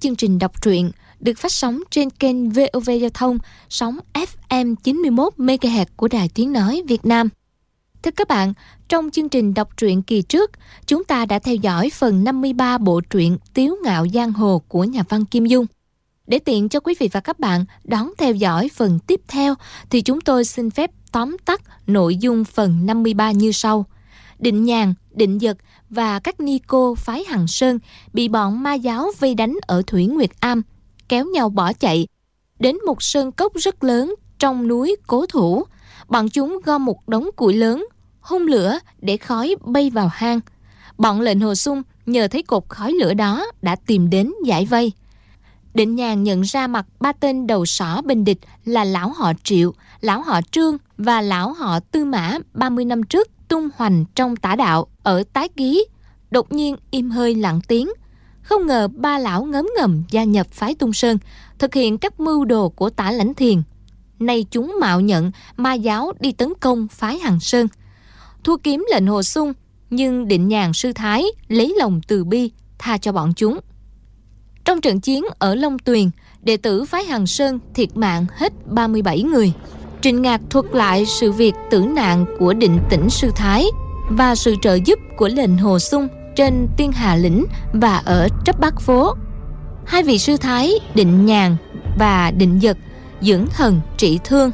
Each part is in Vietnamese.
chương trình đọc truyện được phát sóng trên kênh VOV Giao thông sóng FM 91 MHz của Đài Tiếng nói Việt Nam. Thưa các bạn, trong chương trình đọc truyện kỳ trước, chúng ta đã theo dõi phần 53 bộ truyện Tiếu ngạo giang hồ của nhà văn Kim Dung. Để tiện cho quý vị và các bạn đón theo dõi phần tiếp theo thì chúng tôi xin phép tóm tắt nội dung phần 53 như sau. Định nhàn, định giật và các ni cô phái Hằng Sơn bị bọn ma giáo vây đánh ở Thủy Nguyệt Am, kéo nhau bỏ chạy. Đến một sơn cốc rất lớn trong núi Cố Thủ, bọn chúng gom một đống củi lớn, hung lửa để khói bay vào hang. Bọn lệnh hồ sung nhờ thấy cột khói lửa đó đã tìm đến giải vây. Định nhàn nhận ra mặt ba tên đầu sỏ bên địch là lão họ Triệu, lão họ Trương và lão họ Tư Mã 30 năm trước tung hoành trong tả đạo ở tái ký, đột nhiên im hơi lặng tiếng. Không ngờ ba lão ngấm ngầm gia nhập phái tung sơn, thực hiện các mưu đồ của tả lãnh thiền. Nay chúng mạo nhận ma giáo đi tấn công phái Hằng Sơn. Thua kiếm lệnh hồ sung, nhưng định nhàn sư thái lấy lòng từ bi, tha cho bọn chúng. Trong trận chiến ở Long Tuyền, đệ tử phái Hằng Sơn thiệt mạng hết 37 người. Trịnh Ngạc thuật lại sự việc tử nạn của định tỉnh Sư Thái và sự trợ giúp của lệnh Hồ Sung trên Tiên Hà Lĩnh và ở Trấp Bắc Phố. Hai vị sư thái định nhàn và định giật dưỡng thần trị thương.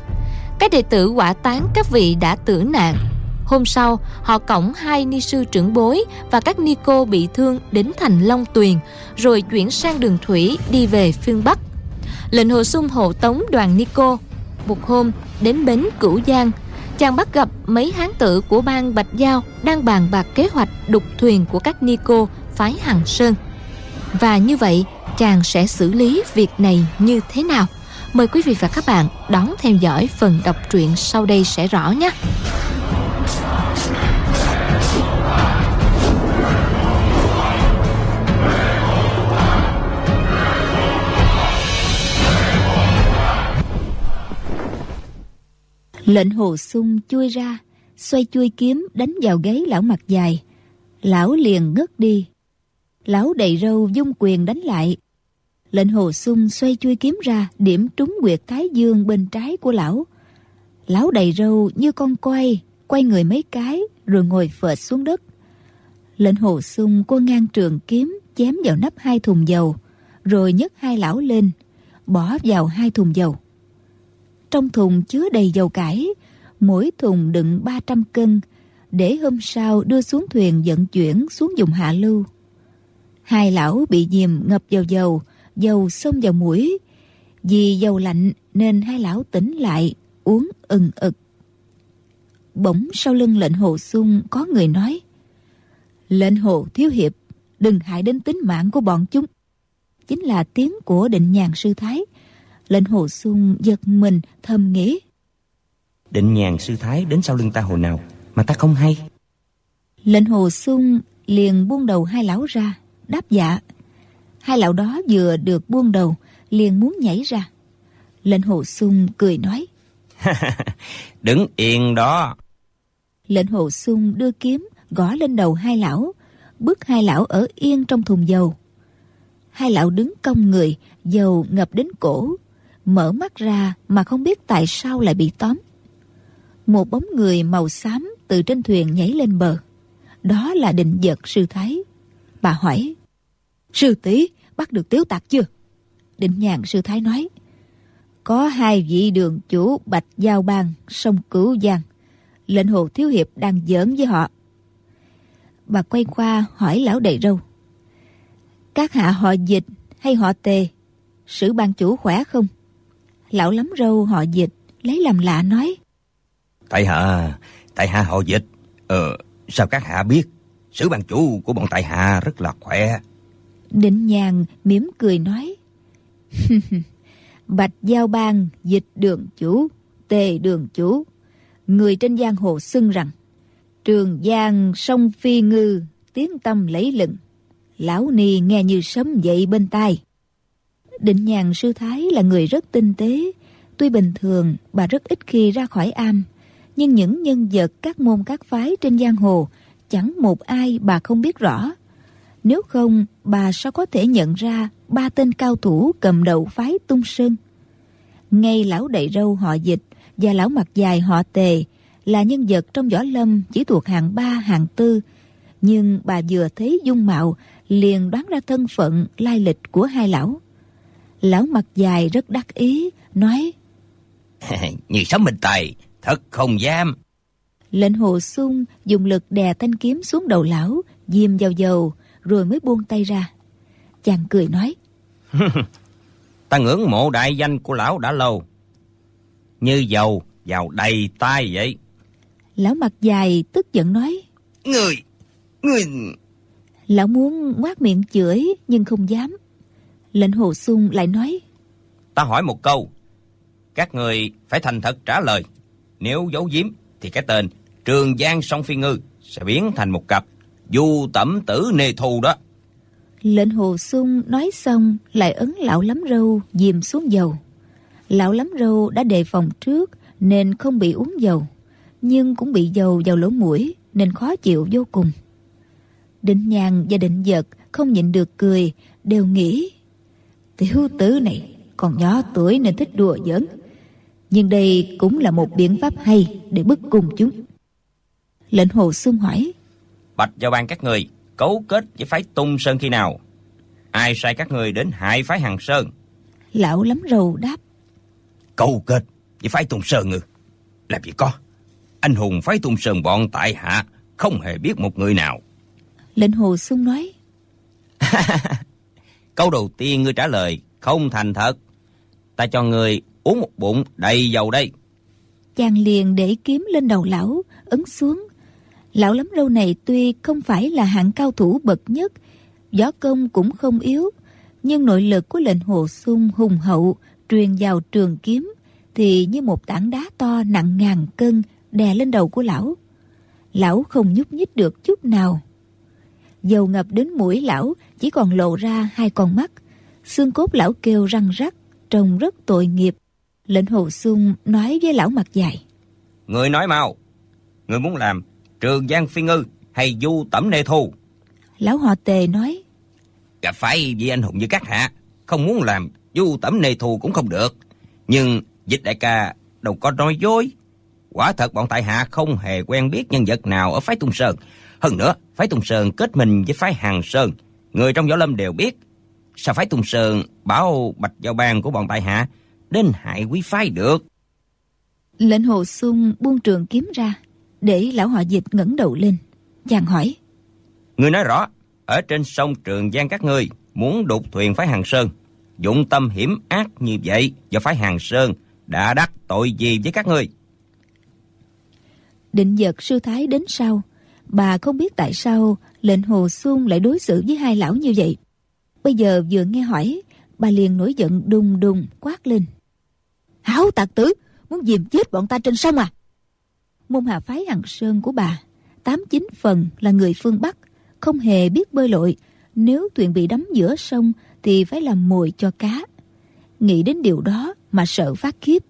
Các đệ tử quả tán các vị đã tử nạn. Hôm sau, họ cổng hai ni sư trưởng bối và các ni cô bị thương đến thành Long Tuyền, rồi chuyển sang đường thủy đi về phương Bắc. Lệnh hồ sung hộ tống đoàn ni cô. Một hôm, đến bến Cửu Giang, chàng bắt gặp mấy hán tử của bang Bạch Giao đang bàn bạc kế hoạch đục thuyền của các ni cô phái Hằng Sơn. Và như vậy, chàng sẽ xử lý việc này như thế nào? Mời quý vị và các bạn đón theo dõi phần đọc truyện sau đây sẽ rõ nhé. Lệnh hồ sung chui ra, xoay chui kiếm đánh vào gáy lão mặt dài. Lão liền ngất đi. Lão đầy râu dung quyền đánh lại. Lệnh hồ sung xoay chui kiếm ra, điểm trúng quyệt thái dương bên trái của lão. Lão đầy râu như con quay, quay người mấy cái, rồi ngồi phệt xuống đất. Lệnh hồ sung cô ngang trường kiếm, chém vào nắp hai thùng dầu, rồi nhấc hai lão lên, bỏ vào hai thùng dầu. Trong thùng chứa đầy dầu cải, mỗi thùng đựng 300 cân, để hôm sau đưa xuống thuyền vận chuyển xuống vùng hạ lưu. Hai lão bị dìm ngập vào dầu, dầu xông vào mũi. Vì dầu lạnh nên hai lão tỉnh lại, uống ừng ực. Bỗng sau lưng lệnh hồ sung có người nói Lệnh hồ thiếu hiệp, đừng hại đến tính mạng của bọn chúng. Chính là tiếng của định nhàn sư thái Lệnh hồ sung giật mình thầm nghĩ. Định nhàn sư thái đến sau lưng ta hồi nào Mà ta không hay. Lệnh hồ sung liền buông đầu hai lão ra Đáp dạ. Hai lão đó vừa được buông đầu Liền muốn nhảy ra. Lệnh hồ sung cười nói. Đứng yên đó. Lệnh hồ sung đưa kiếm Gõ lên đầu hai lão Bức hai lão ở yên trong thùng dầu. Hai lão đứng cong người Dầu ngập đến cổ mở mắt ra mà không biết tại sao lại bị tóm. Một bóng người màu xám từ trên thuyền nhảy lên bờ. Đó là định giật sư thái. Bà hỏi, sư tỷ bắt được tiếu tặc chưa? Định nhàn sư thái nói, có hai vị đường chủ Bạch Giao Bang, sông Cửu Giang. Lệnh hồ thiếu hiệp đang giỡn với họ. Bà quay qua hỏi lão đầy râu. Các hạ họ dịch hay họ tề? Sử ban chủ khỏe không? Lão lắm râu họ dịch Lấy làm lạ nói. Tại hạ Tại hạ họ dịch. Ờ sao các hạ biết? Sử ban chủ của bọn tại hạ rất là khỏe. Định nhàn mỉm cười nói. Bạch Giao Bang dịch đường chủ Tề đường chủ. Người trên giang hồ xưng rằng Trường Giang sông Phi Ngư Tiếng tâm lấy lừng. Lão Ni nghe như sấm dậy bên tai Định nhàn sư thái là người rất tinh tế. Tuy bình thường bà rất ít khi ra khỏi am, nhưng những nhân vật các môn các phái trên giang hồ chẳng một ai bà không biết rõ. Nếu không, bà sao có thể nhận ra ba tên cao thủ cầm đầu phái tung sơn? Ngay lão đầy râu họ dịch và lão mặt dài họ tề là nhân vật trong võ lâm chỉ thuộc hạng ba hạng tư nhưng bà vừa thấy dung mạo liền đoán ra thân phận lai lịch của hai lão lão mặt dài rất đắc ý nói như sống mình tài thật không dám. Lệnh hồ sung dùng lực đè thanh kiếm xuống đầu lão diêm vào dầu rồi mới buông tay ra. Chàng cười nói ta ngưỡng mộ đại danh của lão đã lâu như dầu vào đầy tay vậy. Lão mặt dài tức giận nói người người. Lão muốn ngoác miệng chửi nhưng không dám lệnh hồ sung lại nói ta hỏi một câu các người phải thành thật trả lời. Nếu giấu giếm thì cái tên trường giang song phi ngư sẽ biến thành một cặp du tẩm tử nê thù đó. Lệnh hồ sung nói xong lại ấn lão lắm râu dìm xuống dầu. Lão lắm râu đã đề phòng trước nên không bị uống dầu nhưng cũng bị dầu vào lỗ mũi nên khó chịu vô cùng. Định nhàn và định giật không nhịn được cười đều nghĩ tiểu tử này còn nhỏ tuổi nên thích đùa giỡn. Nhưng đây cũng là một biện pháp hay để bức cung chúng. Lệnh hồ sung hỏi bạch giao ban các người cấu kết với phái tung sơn khi nào? Ai sai các người đến hại phái hàng sơn? Lão lắm rầu đáp cấu kết với phái tung sơn ngư làm gì có? Anh hùng phái tung sơn bọn tại hạ không hề biết một người nào. Lệnh hồ sung nói câu đầu tiên ngươi trả lời, không thành thật. Ta cho người uống một bụng đầy dầu đây. Chàng liền để kiếm lên đầu lão, ấn xuống. Lão lắm lâu này tuy không phải là hạng cao thủ bậc nhất, võ công cũng không yếu, nhưng nội lực của lệnh hồ sung hùng hậu, truyền vào trường kiếm, thì như một tảng đá to nặng ngàn cân đè lên đầu của lão. Lão không nhúc nhích được chút nào. Dầu ngập đến mũi lão chỉ còn lộ ra hai con mắt. Xương cốt lão kêu răng rắc trông rất tội nghiệp. Lệnh hồ sung nói với lão mặt dài. Người nói mau. Người muốn làm trường giang phi ngư hay du tẩm nê thu? Lão họ tề nói. Gặp phải vị anh hùng như các hạ không muốn làm du tẩm nê thu cũng không được. Nhưng dịch đại ca đâu có nói dối. Quả thật bọn tại hạ không hề quen biết nhân vật nào ở phái tung sơn. Hơn nữa phái tung sơn kết mình với phái hàng sơn người trong võ lâm đều biết sao phái tung sơn bảo bạch giao bang của bọn tại hạ đến hại quý phái được? Lệnh hồ sung buông trường kiếm ra để lão họ dịch ngẩng đầu lên chàng hỏi. Người nói rõ ở trên sông trường giang các ngươi muốn đục thuyền phái hàng sơn. Dụng tâm hiểm ác như vậy do phái hàng sơn đã đắc tội gì với các ngươi? Định giật sư thái đến sau bà không biết tại sao lệnh hồ xuân lại đối xử với hai lão như vậy. Bây giờ vừa nghe hỏi, bà liền nổi giận đùng đùng quát lên. Hảo tạc tử, muốn dìm chết bọn ta trên sông à? Môn hạ phái hằng sơn của bà, tám chín phần là người phương bắc, không hề biết bơi lội. Nếu thuyền bị đắm giữa sông thì phải làm mồi cho cá. Nghĩ đến điều đó mà sợ phát khiếp.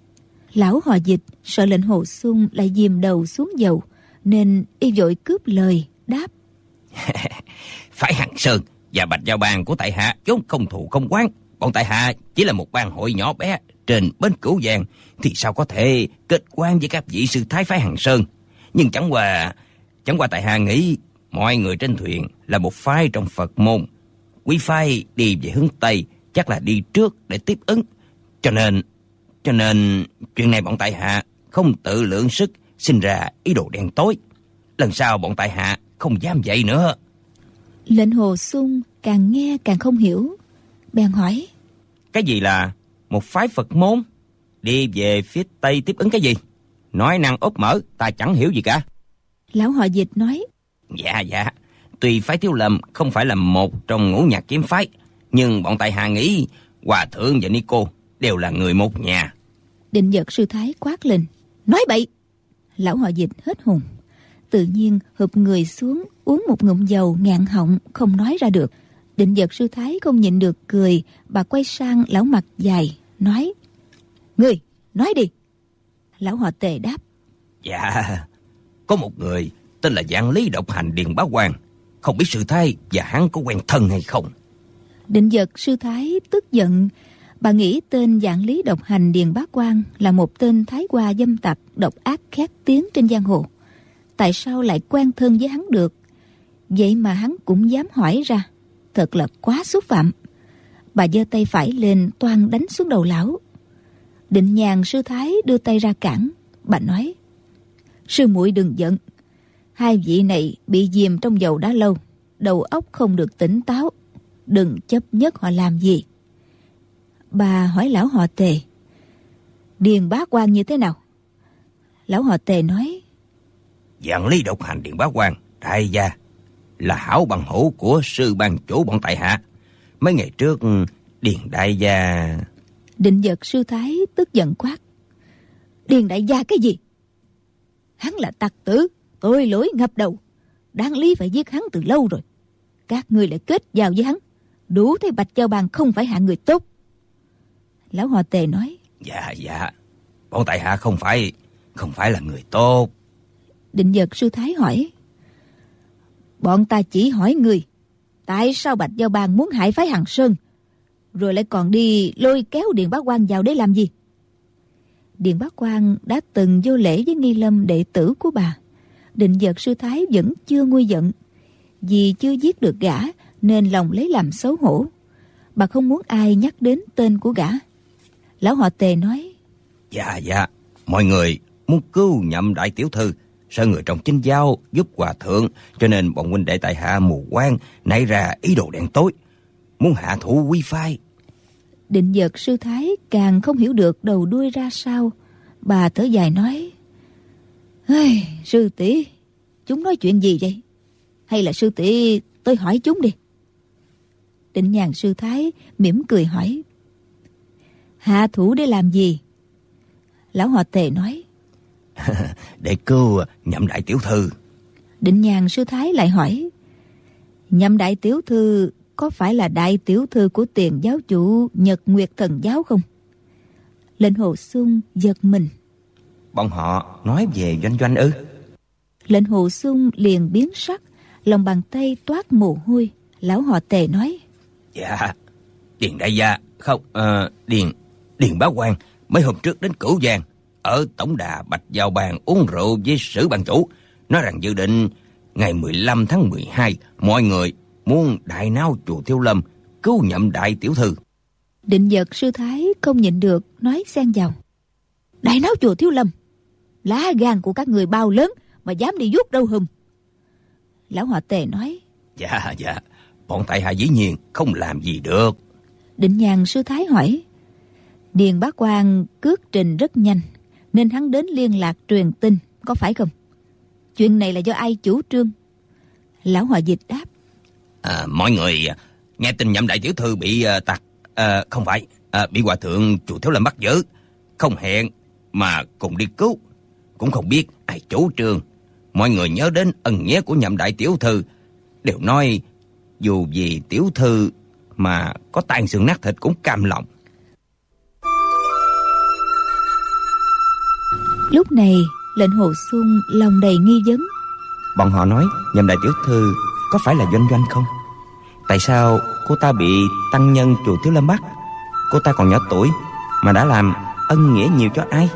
Lão họ dịch sợ lệnh hồ xuân lại dìm đầu xuống dầu nên y vội cướp lời, đáp. Phải hằng sơn, và bạch giao bang của tại hạ vốn không thù không quán bọn tại hạ chỉ là một bang hội nhỏ bé trên bến cửu giang, thì sao có thể kết quan với các vị sư thái phái hằng sơn? Nhưng chẳng qua chẳng qua tại hạ nghĩ mọi người trên thuyền là một phái trong phật môn. Quý phái đi về hướng tây, chắc là đi trước để tiếp ứng. Cho nên cho nên chuyện này bọn tại hạ không tự lượng sức sinh ra ý đồ đen tối. Lần sau bọn tại hạ không dám vậy nữa. Lệnh hồ sung càng nghe càng không hiểu. Bèn hỏi cái gì là một phái phật môn? Đi về phía tây tiếp ứng cái gì? Nói năng úp mở ta chẳng hiểu gì cả. Lão họ dịch nói dạ dạ. Tuy phái thiếu lầm không phải là một trong ngũ nhạc kiếm phái nhưng bọn tại hạ nghĩ hòa thượng và nico đều là người một nhà. Định giật sư thái quát lên nói bậy lão họ dịch hết hồn tự nhiên hụp người xuống uống một ngụm dầu ngạn họng không nói ra được định giật sư thái không nhịn được cười bà quay sang lão mặt dài nói người nói đi lão họ tề đáp dạ có một người tên là dạng lý độc hành điền bá quan không biết sư thái và hắn có quen thân hay không. Định giật sư thái tức giận. Bà nghĩ tên dạng lý độc hành Điền Bá Quang là một tên thái qua dâm tặc độc ác khét tiếng trên giang hồ. Tại sao lại quen thân với hắn được? Vậy mà hắn cũng dám hỏi ra. Thật là quá xúc phạm. Bà giơ tay phải lên toan đánh xuống đầu lão. Định nhàn sư thái đưa tay ra cản. Bà nói. Sư muội đừng giận. Hai vị này bị dìm trong dầu đã lâu. Đầu óc không được tỉnh táo. Đừng chấp nhất họ làm gì. Bà hỏi lão họ tề. Điền bá quan như thế nào? Lão họ tề nói. Dạng lý độc hành Điền bá quan, đại gia, là hảo bằng hữu của sư ban chủ bọn tại hạ. Mấy ngày trước, Điền đại gia... Định giật sư thái tức giận quát. Điền đại gia cái gì? Hắn là tặc tử, tôi lỗi ngập đầu. Đáng lý phải giết hắn từ lâu rồi. Các ngươi lại kết giao với hắn. Đủ thấy Bạch Giao Bàn không phải hạ người tốt. Lão Hòa Tề nói. Dạ, dạ. Bọn tại hạ không phải, không phải là người tốt. Định giật sư thái hỏi. Bọn ta chỉ hỏi người. Tại sao Bạch Giao Bàn muốn hại phái Hằng Sơn? Rồi lại còn đi lôi kéo Điện Bá Quang vào để làm gì? Điện Bá Quang đã từng vô lễ với Nghi Lâm đệ tử của bà. Định giật sư thái vẫn chưa nguôi giận. Vì chưa giết được gã nên lòng lấy làm xấu hổ. Bà không muốn ai nhắc đến tên của gã. Lão họ tề nói. Dạ dạ, mọi người muốn cứu nhậm đại tiểu thư. Sợ người trong chính giao giúp hòa thượng cho nên bọn huynh đệ tại hạ mù quan nảy ra ý đồ đen tối. Muốn hạ thủ quy phai. Định giật sư thái càng không hiểu được đầu đuôi ra sao. Bà thở dài nói. Ây, sư tỷ chúng nói chuyện gì vậy? Hay là sư tỷ tôi hỏi chúng đi. Định nhàn sư thái mỉm cười hỏi. Hạ thủ để làm gì? Lão họ tề nói. để cứu nhậm đại tiểu thư. Định nhàn sư thái lại hỏi. Nhậm đại tiểu thư có phải là đại tiểu thư của tiền giáo chủ Nhật Nguyệt Thần Giáo không? Lệnh Hồ Xuân giật mình. Bọn họ nói về doanh doanh ư? Lệnh Hồ Xuân liền biến sắc, lòng bàn tay toát mồ hôi. Lão họ tề nói. Dạ, Điền đại gia, không, uh, Điền, Điền bá quan mấy hôm trước đến Cửu Giang, ở Tổng đà Bạch Giao Bàn uống rượu với sử ban chủ, nói rằng dự định ngày 15 tháng 12, mọi người muốn đại náo chùa Thiếu Lâm, cứu nhậm đại tiểu thư. Định giật sư thái không nhịn được, nói xen vào. Đại náo chùa Thiếu Lâm, lá gan của các người bao lớn mà dám đi giúp đâu hùm. Lão họ tề nói. Dạ, dạ, bọn tại hạ dĩ nhiên không làm gì được. Định nhàn sư thái hỏi. Điền bá quan cước trình rất nhanh, nên hắn đến liên lạc truyền tin, có phải không? Chuyện này là do ai chủ trương? Lão hòa dịch đáp. À, mọi người nghe tin nhậm đại tiểu thư bị à, uh, tặc, uh, à, không phải, uh, bị hòa thượng chùa thiếu lâm bắt giữ, không hẹn mà cùng đi cứu, cũng không biết ai chủ trương. Mọi người nhớ đến ân nghĩa của nhậm đại tiểu thư, đều nói dù vì tiểu thư mà có tan xương nát thịt cũng cam lòng. Lúc này, lệnh hồ sung lòng đầy nghi vấn. Bọn họ nói nhậm đại tiểu thư có phải là doanh doanh không? Tại sao cô ta bị tăng nhân chùa Thiếu Lâm bắt? Cô ta còn nhỏ tuổi mà đã làm ân nghĩa nhiều cho ai?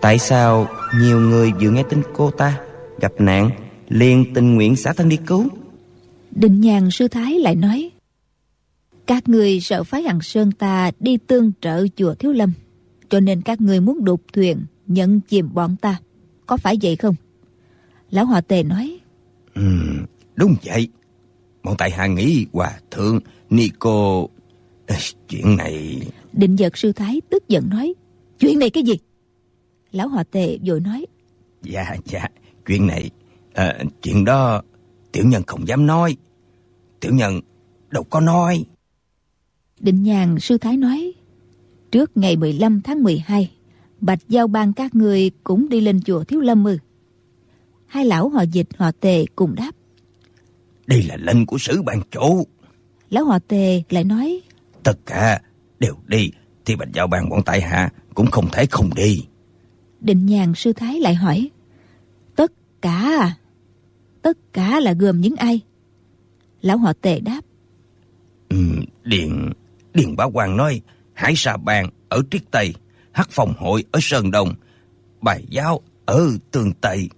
Tại sao nhiều người vừa nghe tin cô ta gặp nạn liền tình nguyện xả thân đi cứu? Định nhàn sư thái lại nói Các người sợ phái Hằng Sơn ta đi tương trợ chùa Thiếu Lâm Cho nên các người muốn đục thuyền nhận chìm bọn ta. Có phải vậy không? Lão Hòa Tề nói. Ừ, Đúng vậy. Bọn tại hạ nghĩ hòa thượng Nico. Chuyện này. Định giật sư thái tức giận nói. Chuyện này cái gì? Lão Hòa Tề vội nói. Dạ dạ Chuyện này. À, Chuyện đó Tiểu nhân không dám nói. Tiểu nhân đâu có nói. Định nhàn sư thái nói. Trước ngày 15 tháng 12 Bạch giao ban các người cũng đi lên chùa Thiếu Lâm ư? Hai lão họ dịch họ tề cùng đáp. Đây là lệnh của sử ban chủ Lão họ tề lại nói Tất cả đều đi Thì bạch giao ban bọn tại hạ Cũng không thể không đi. Định nhàn sư thái lại hỏi Tất cả à tất cả là gồm những ai? Lão họ tề đáp ừ, điện điện bá quan nói hải sa bàn ở triết tây hắc phòng hội ở sơn đông bài giáo ở tường tây.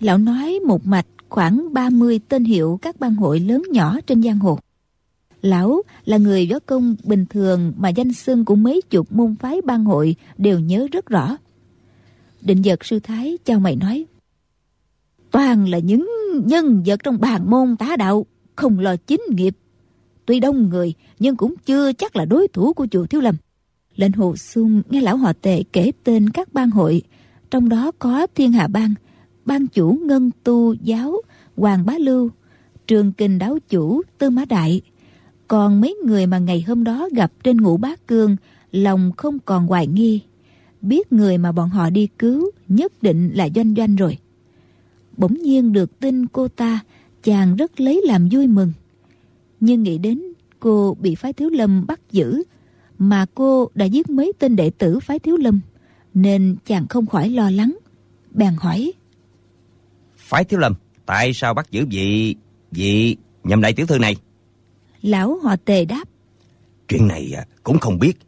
Lão nói một mạch khoảng 30 tên hiệu các bang hội lớn nhỏ trên giang hồ. Lão là người võ công bình thường mà danh xưng của mấy chục môn phái bang hội đều nhớ rất rõ. Định giật sư thái chào mày nói, toàn là những nhân vật trong bàn môn tá đạo, không lo chính nghiệp. Tuy đông người, nhưng cũng chưa chắc là đối thủ của chùa thiếu lâm lệnh hồ sung nghe lão họ tề kể tên các bang hội. Trong đó có thiên hạ bang ban chủ ngân tu giáo, hoàng bá lưu, trường kình đáo chủ, tư mã đại. Còn mấy người mà ngày hôm đó gặp trên ngũ bá cương, lòng không còn hoài nghi. Biết người mà bọn họ đi cứu, nhất định là doanh doanh rồi. Bỗng nhiên được tin cô ta, chàng rất lấy làm vui mừng. Nhưng nghĩ đến cô bị phái thiếu lâm bắt giữ mà cô đã giết mấy tên đệ tử phái thiếu lâm nên chàng không khỏi lo lắng. Bèn hỏi phái thiếu lâm tại sao bắt giữ vị vị nhầm đại tiểu thư này? Lão họ tề đáp chuyện này à, cũng không biết.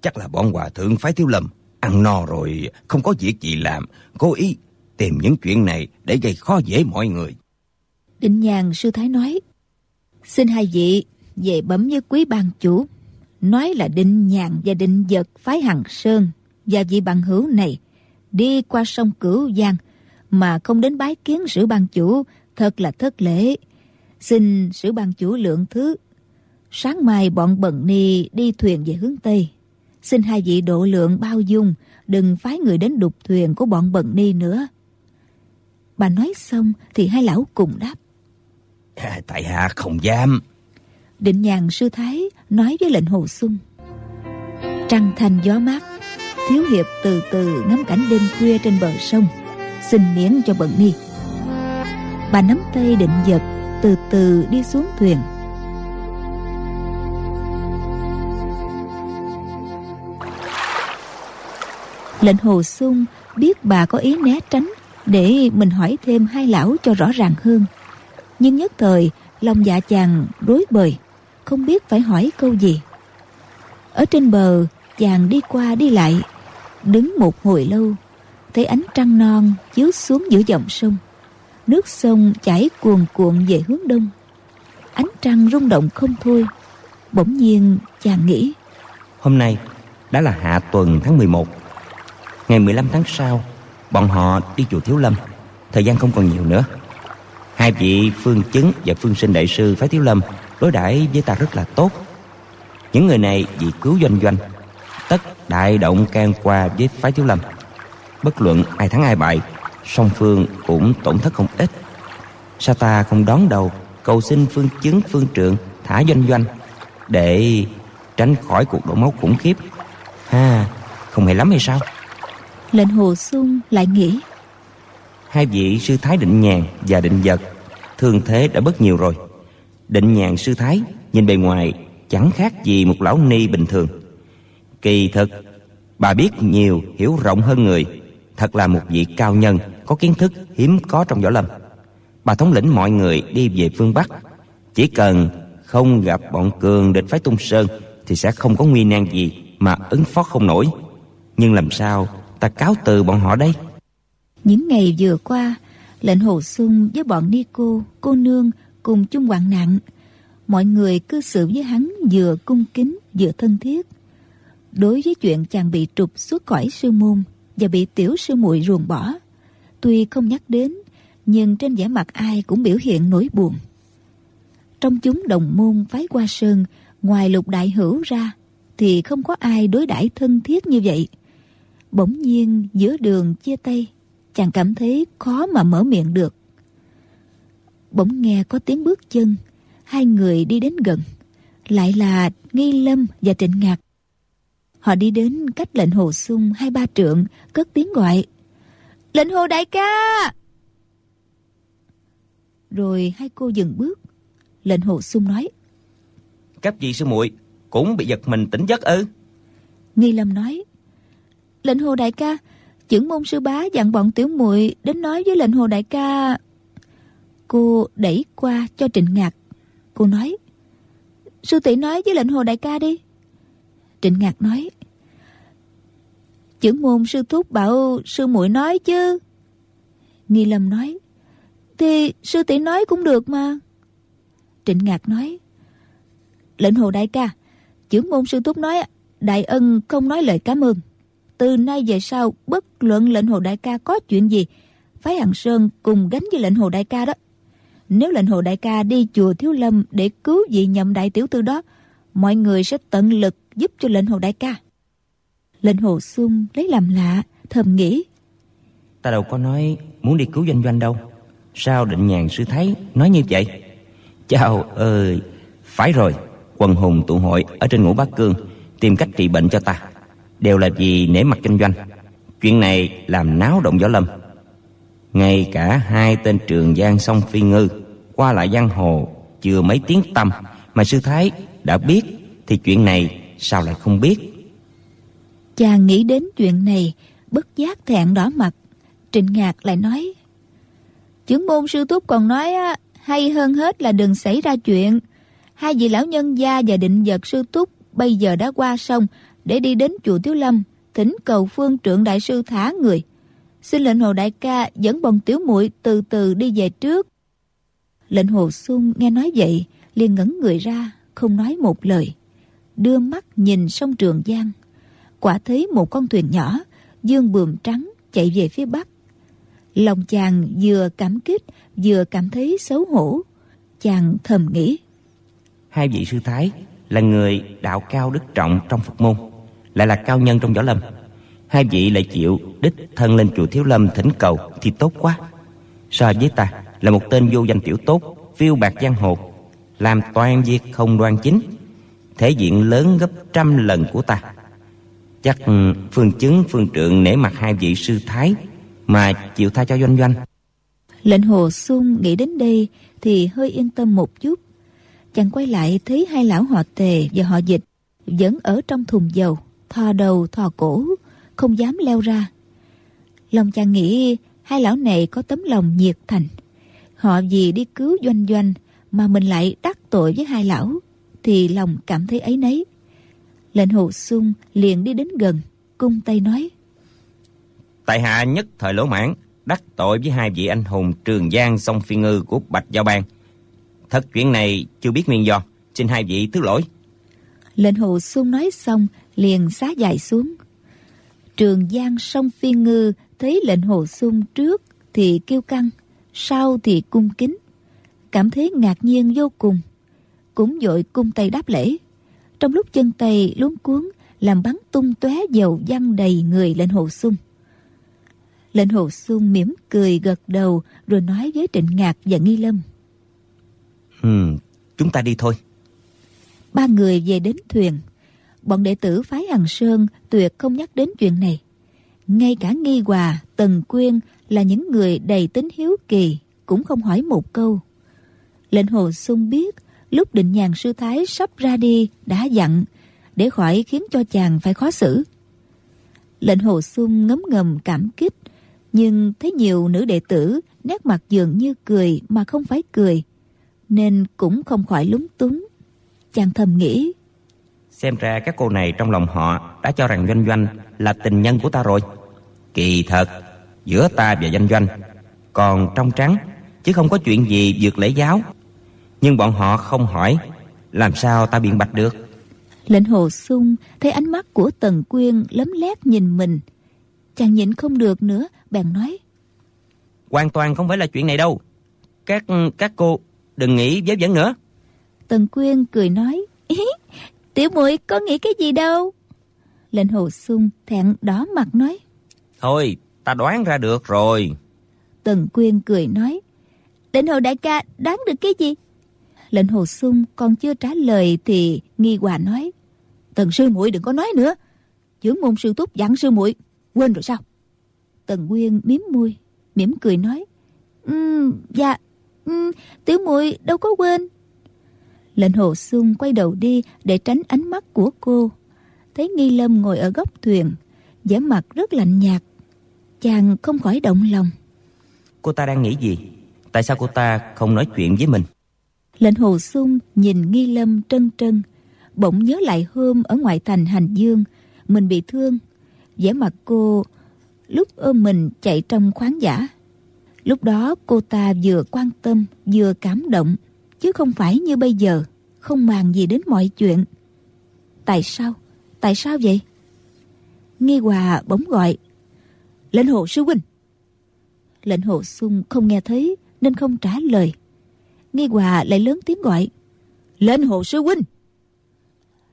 Chắc là bọn hòa thượng phái thiếu lâm ăn no rồi không có việc gì làm cố ý tìm những chuyện này để gây khó dễ mọi người. Định nhàn sư thái nói xin hai vị về bấm với quý ban chủ nói là định nhàn và định vật phái hằng sơn và vị bằng hữu này đi qua sông cửu giang mà không đến bái kiến sử ban chủ thật là thất lễ. Xin sử ban chủ lượng thứ. Sáng mai bọn bận ni đi thuyền về hướng tây. Xin hai vị độ lượng bao dung đừng phái người đến đục thuyền của bọn bận ni nữa. Bà nói xong thì hai lão cùng đáp. À, tại hạ không dám định nhàn sư thái nói với lệnh hồ sung. Trăng thanh gió mát, thiếu hiệp từ từ ngắm cảnh đêm khuya trên bờ sông, xin miễn cho bận ni bà nắm tay định giật, từ từ đi xuống thuyền. Lệnh hồ sung biết bà có ý né tránh để mình hỏi thêm hai lão cho rõ ràng hơn. Nhưng nhất thời, lòng dạ chàng rối bời không biết phải hỏi câu gì. Ở trên bờ, chàng đi qua đi lại, đứng một hồi lâu, thấy ánh trăng non chiếu xuống giữa dòng sông. Nước sông chảy cuồn cuộn về hướng đông. Ánh trăng rung động không thôi. Bỗng nhiên, chàng nghĩ, hôm nay đã là hạ tuần tháng 11 ngày 15 tháng sau, bọn họ đi chùa Thiếu Lâm. Thời gian không còn nhiều nữa. Hai vị phương chứng và phương sinh đại sư phái Thiếu Lâm đối đãi với ta rất là tốt. Những người này vì cứu doanh doanh tất đại động can qua với phái Thiếu Lâm. Bất luận ai thắng ai bại song phương cũng tổn thất không ít. Sao ta không đón đầu cầu xin phương chứng phương trượng thả doanh doanh để tránh khỏi cuộc đổ máu khủng khiếp? Ha không hề lắm hay sao? Lệnh hồ sung lại nghĩ. Hai vị sư thái định nhàn và định vật thương thế đã bớt nhiều rồi định nhàn sư thái, nhìn bề ngoài chẳng khác gì một lão ni bình thường. Kỳ thực, bà biết nhiều, hiểu rộng hơn người. Thật là một vị cao nhân, có kiến thức hiếm có trong võ lâm. Bà thống lĩnh mọi người đi về phương bắc. Chỉ cần không gặp bọn cường địch phái tung sơn thì sẽ không có nguy nan gì mà ứng phó không nổi. Nhưng làm sao ta cáo từ bọn họ đây? Những ngày vừa qua, lệnh hồ sung với bọn ni cô cô nương cùng chung hoạn nạn. Mọi người cư xử với hắn vừa cung kính vừa thân thiết. Đối với chuyện chàng bị trục xuất khỏi sư môn và bị tiểu sư muội ruồng bỏ, tuy không nhắc đến, nhưng trên vẻ mặt ai cũng biểu hiện nỗi buồn. Trong chúng đồng môn phái qua sơn, ngoài lục đại hữu ra, thì không có ai đối đãi thân thiết như vậy. Bỗng nhiên, giữa đường chia tay, chàng cảm thấy khó mà mở miệng được bỗng nghe có tiếng bước chân. Hai người đi đến gần. Lại là nghi lâm và trịnh ngạc. Họ đi đến cách lệnh hồ sung hai ba trượng cất tiếng gọi. Lệnh hồ đại ca! Rồi hai cô dừng bước. Lệnh hồ sung nói. Các vị sư muội cũng bị giật mình tỉnh giấc ư? Nghi lâm nói. Lệnh hồ đại ca trưởng môn sư bá dặn bọn tiểu muội đến nói với lệnh hồ đại ca Cô đẩy qua cho Trịnh Ngạc. Cô nói, Sư tỷ nói với lệnh hồ đại ca đi. Trịnh Ngạc nói, chữ môn sư thúc bảo sư muội nói chứ. Nghi Lâm nói, Thì sư tỷ nói cũng được mà. Trịnh Ngạc nói, Lệnh hồ đại ca, chữ môn sư thúc nói đại ân không nói lời cảm ơn. Từ nay về sau, bất luận lệnh hồ đại ca có chuyện gì, phái Hằng Sơn cùng gánh với lệnh hồ đại ca đó. Nếu lệnh hồ đại ca đi chùa Thiếu Lâm để cứu vị nhậm đại tiểu tư đó, mọi người sẽ tận lực giúp cho lệnh hồ đại ca. Lệnh hồ sung lấy làm lạ, thầm nghĩ. Ta đâu có nói muốn đi cứu doanh doanh đâu. Sao định nhàn sư thấy nói như vậy? Chào ơi, phải rồi, quần hùng tụ hội ở trên ngũ bát cương tìm cách trị bệnh cho ta. Đều là vì nể mặt doanh doanh. Chuyện này làm náo động võ lâm ngay cả hai tên trường giang song phi ngư qua lại giang hồ chưa mấy tiếng tâm mà sư thái đã biết thì chuyện này sao lại không biết? Chàng nghĩ đến chuyện này bất giác thẹn đỏ mặt. Trịnh ngạc lại nói chứng môn sư túc còn nói á, hay hơn hết là đừng xảy ra chuyện. Hai vị lão nhân gia và định vật sư túc bây giờ đã qua sông để đi đến chùa tiếu lâm thỉnh cầu phương trưởng đại sư thả người. Xin lệnh hồ đại ca dẫn bọn tiểu muội từ từ đi về trước lệnh hồ sung nghe nói vậy, liền ngẩn người ra, không nói một lời. Đưa mắt nhìn sông trường giang. Quả thấy một con thuyền nhỏ, dương bườm trắng, chạy về phía bắc. Lòng chàng vừa cảm kích, vừa cảm thấy xấu hổ. Chàng thầm nghĩ, hai vị sư thái là người đạo cao đức trọng trong phật môn, lại là cao nhân trong võ lâm. Hai vị lại chịu đích thân lên chùa thiếu lâm thỉnh cầu thì tốt quá. So với ta là một tên vô danh tiểu tốt, phiêu bạc giang hồ, làm toàn việc không đoan chính, thể diện lớn gấp trăm lần của ta. Chắc phương chứng phương trượng nể mặt hai vị sư thái mà chịu tha cho doanh doanh. Lệnh hồ xuân nghĩ đến đây thì hơi yên tâm một chút. Chàng quay lại thấy hai lão họ tề và họ dịch vẫn ở trong thùng dầu, thò đầu thò cổ, không dám leo ra. Lòng chàng nghĩ hai lão này có tấm lòng nhiệt thành họ vì đi cứu doanh doanh mà mình lại đắc tội với hai lão thì lòng cảm thấy ấy nấy. Lệnh hồ sung liền đi đến gần cung tay nói tại hạ nhất thời lỗ mãn đắc tội với hai vị anh hùng trường giang song phi ngư của bạch giao bang. Thật chuyện này chưa biết nguyên do xin hai vị thứ lỗi. Lệnh hồ sung nói xong liền xá dài xuống. Trường Giang sông Phi Ngư thấy lệnh hồ sung trước thì kêu căng, sau thì cung kính. Cảm thấy ngạc nhiên vô cùng. Cũng dội cung tay đáp lễ. Trong lúc chân tay luống cuốn làm bắn tung tóe dầu văng đầy người lệnh hồ sung. Lệnh hồ sung mỉm cười gật đầu rồi nói với Trịnh Ngạc và Nghi Lâm. Ừ, chúng ta đi thôi. Ba người về đến thuyền bọn đệ tử phái Hằng Sơn tuyệt không nhắc đến chuyện này. Ngay cả Nghi Hòa, Tần Quyên là những người đầy tính hiếu kỳ, cũng không hỏi một câu. Lệnh Hồ sung biết, lúc định nhàn sư thái sắp ra đi đã dặn, để khỏi khiến cho chàng phải khó xử. Lệnh Hồ sung ngấm ngầm cảm kích, nhưng thấy nhiều nữ đệ tử nét mặt dường như cười mà không phải cười, nên cũng không khỏi lúng túng. Chàng thầm nghĩ, Xem ra các cô này trong lòng họ đã cho rằng Doanh Doanh là tình nhân của ta rồi. Kỳ thật, giữa ta và Doanh Doanh còn trong trắng, chứ không có chuyện gì vượt lễ giáo. Nhưng bọn họ không hỏi, làm sao ta biện bạch được? Lệnh hồ sung thấy ánh mắt của Tần Quyên lấm lét nhìn mình. Chàng nhịn không được nữa, bèn nói. Hoàn toàn không phải là chuyện này đâu. Các các cô đừng nghĩ vớ vẩn nữa. Tần Quyên cười nói. Tiểu muội có nghĩ cái gì đâu Lệnh hồ sung thẹn đỏ mặt nói Thôi ta đoán ra được rồi Tần Quyên cười nói Lệnh hồ đại ca đoán được cái gì Lệnh hồ sung còn chưa trả lời Thì nghi hòa nói Tần sư muội đừng có nói nữa Chưởng môn sư túc dặn sư muội Quên rồi sao Tần Quyên miếm môi mỉm cười nói um, Dạ um, Tiểu muội đâu có quên Lệnh hồ sung quay đầu đi để tránh ánh mắt của cô. Thấy Nghi Lâm ngồi ở góc thuyền, vẻ mặt rất lạnh nhạt. Chàng không khỏi động lòng. Cô ta đang nghĩ gì? Tại sao cô ta không nói chuyện với mình? Lệnh hồ sung nhìn nghi lâm trân trân Bỗng nhớ lại hôm ở ngoại thành hành dương Mình bị thương. Vẻ mặt cô lúc ôm mình chạy trong khoáng giả. Lúc đó cô ta vừa quan tâm vừa cảm động chứ không phải như bây giờ không màng gì đến mọi chuyện. Tại sao? Tại sao vậy? Nghi hòa bỗng gọi lệnh hồ sư huynh. Lệnh hồ sung không nghe thấy nên không trả lời. Nghi hòa lại lớn tiếng gọi. Lệnh hồ sư huynh.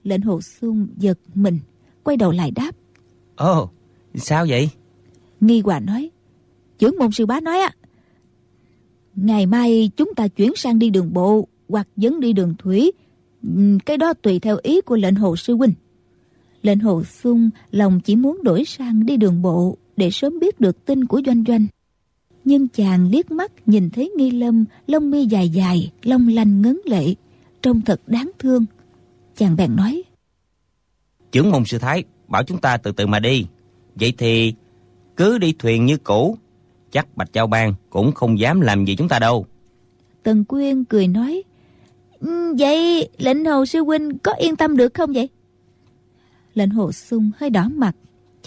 Lệnh hồ sung giật mình quay đầu lại đáp. Ồ oh, sao vậy? Nghi hòa nói trưởng môn sư bá nói á ngày mai chúng ta chuyển sang đi đường bộ hoặc vẫn đi đường thủy. Cái đó tùy theo ý của lệnh hồ sư huynh. Lệnh hồ sung lòng chỉ muốn đổi sang đi đường bộ để sớm biết được tin của doanh doanh. Nhưng chàng liếc mắt nhìn thấy nghi lâm lông mi dài dài long lanh ngấn lệ trông thật đáng thương. Chàng bèn nói trưởng môn sư thái bảo chúng ta từ từ mà đi. Vậy thì cứ đi thuyền như cũ chắc bạch giao bang cũng không dám làm gì chúng ta đâu. Tần quyên cười nói ừ, vậy lệnh hồ sư huynh có yên tâm được không vậy? Lệnh hồ sung hơi đỏ mặt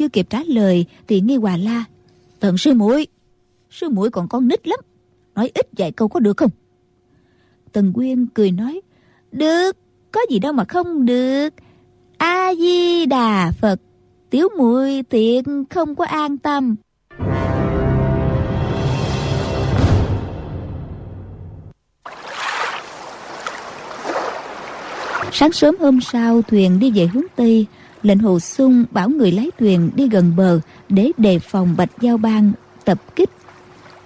chưa kịp trả lời thì nghi hòa la, tần sư muội sư muội còn con nít lắm, nói ít vài câu có được không? Tần quyên cười nói, được, có gì đâu mà không được. A di đà phật, tiểu muội tiện không có an tâm. Sáng sớm hôm sau, thuyền đi về hướng tây lệnh hồ sung bảo người lái thuyền đi gần bờ để đề phòng bạch giao bang tập kích.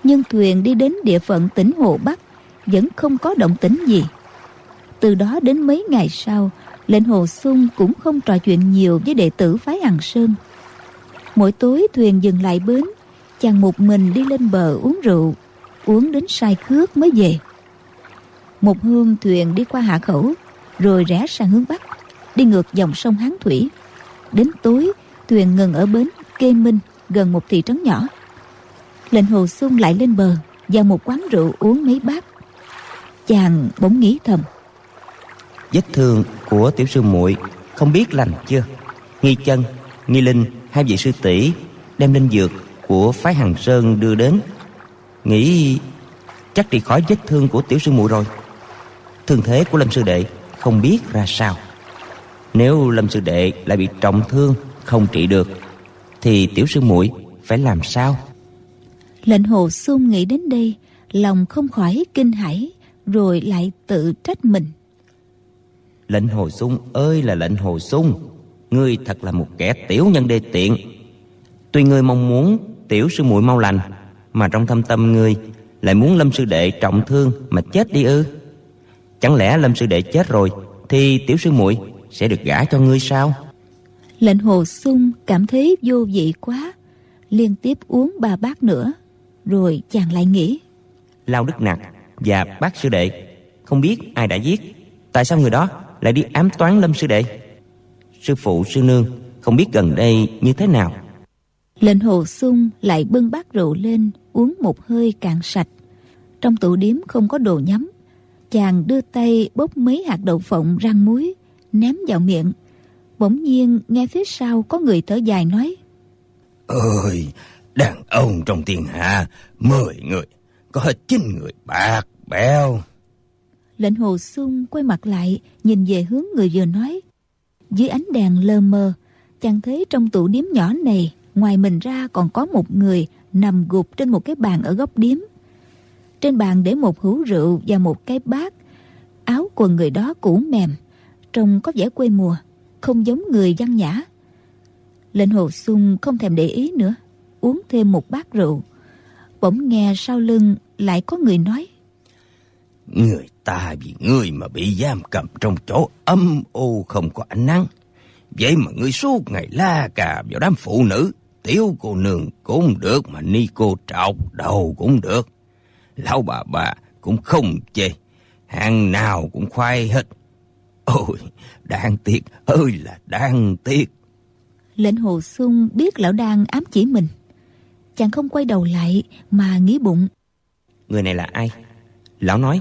Nhưng thuyền đi đến địa phận tỉnh hồ bắc, vẫn không có động tĩnh gì. Từ đó đến mấy ngày sau, lệnh hồ sung cũng không trò chuyện nhiều với đệ tử phái hằng sơn. Mỗi tối thuyền dừng lại bến, chàng một mình đi lên bờ uống rượu, uống đến say khước mới về. Một hôm thuyền đi qua hạ khẩu, rồi rẽ sang hướng bắc, đi ngược dòng sông hán thủy đến tối, thuyền ngừng ở bến kê minh, gần một thị trấn nhỏ. Lệnh hồ sung lại lên bờ, vào một quán rượu uống mấy bát. Chàng bỗng nghĩ thầm, vết thương của tiểu sư muội không biết lành chưa? Nghi chân, nghi linh, hai vị sư tỷ đem linh dược của phái hằng sơn đưa đến. Nghĩ chắc trị khỏi vết thương của tiểu sư muội rồi. Thương thế của lâm sư đệ không biết ra sao nếu lâm sư đệ lại bị trọng thương không trị được thì tiểu sư muội phải làm sao? Lệnh hồ sung nghĩ đến đây lòng không khỏi kinh hãi rồi lại tự trách mình. Lệnh hồ sung ơi là lệnh hồ sung ngươi thật là một kẻ tiểu nhân đê tiện. Tuy ngươi mong muốn tiểu sư muội mau lành mà trong thâm tâm ngươi lại muốn lâm sư đệ trọng thương mà chết đi ư? Chẳng lẽ lâm sư đệ chết rồi thì tiểu sư muội sẽ được gả cho ngươi sao? Lệnh hồ sung cảm thấy vô vị quá liên tiếp uống ba bát nữa rồi chàng lại nghĩ. Lao đức nặc và bác sư đệ không biết ai đã giết tại sao người đó lại đi ám toán lâm sư đệ? Sư phụ sư nương không biết gần đây như thế nào. Lệnh hồ sung lại bưng bát rượu lên uống một hơi cạn sạch. Trong tủ điếm không có đồ nhắm chàng đưa tay bốc mấy hạt đậu phộng rang muối ném vào miệng. Bỗng nhiên nghe phía sau có người thở dài nói. Ơi đàn ông trong thiên hạ mười người có hết chín người bạc bèo lệnh hồ sung quay mặt lại nhìn về hướng người vừa nói. Dưới ánh đèn lơ mơ chàng thấy trong tủ điếm nhỏ này ngoài mình ra còn có một người nằm gục trên một cái bàn ở góc điếm. Trên bàn để một hũ rượu và một cái bát áo quần người đó cũ mềm trông có vẻ quê mùa, không giống người văn nhã. Lệnh hồ sung không thèm để ý nữa, uống thêm một bát rượu. Bỗng nghe sau lưng lại có người nói. Người ta vì ngươi mà bị giam cầm trong chỗ âm u không có ánh nắng. Vậy mà ngươi suốt ngày la cà vào đám phụ nữ, tiểu cô nương cũng được mà ni cô trọc đầu cũng được. Lão bà bà cũng không chê, hàng nào cũng khoai hết ôi đáng tiếc. Ơi là đáng tiếc. Lệnh hồ sung biết lão đang ám chỉ mình. Chàng không quay đầu lại mà nghĩ bụng. Người này là ai? Lão nói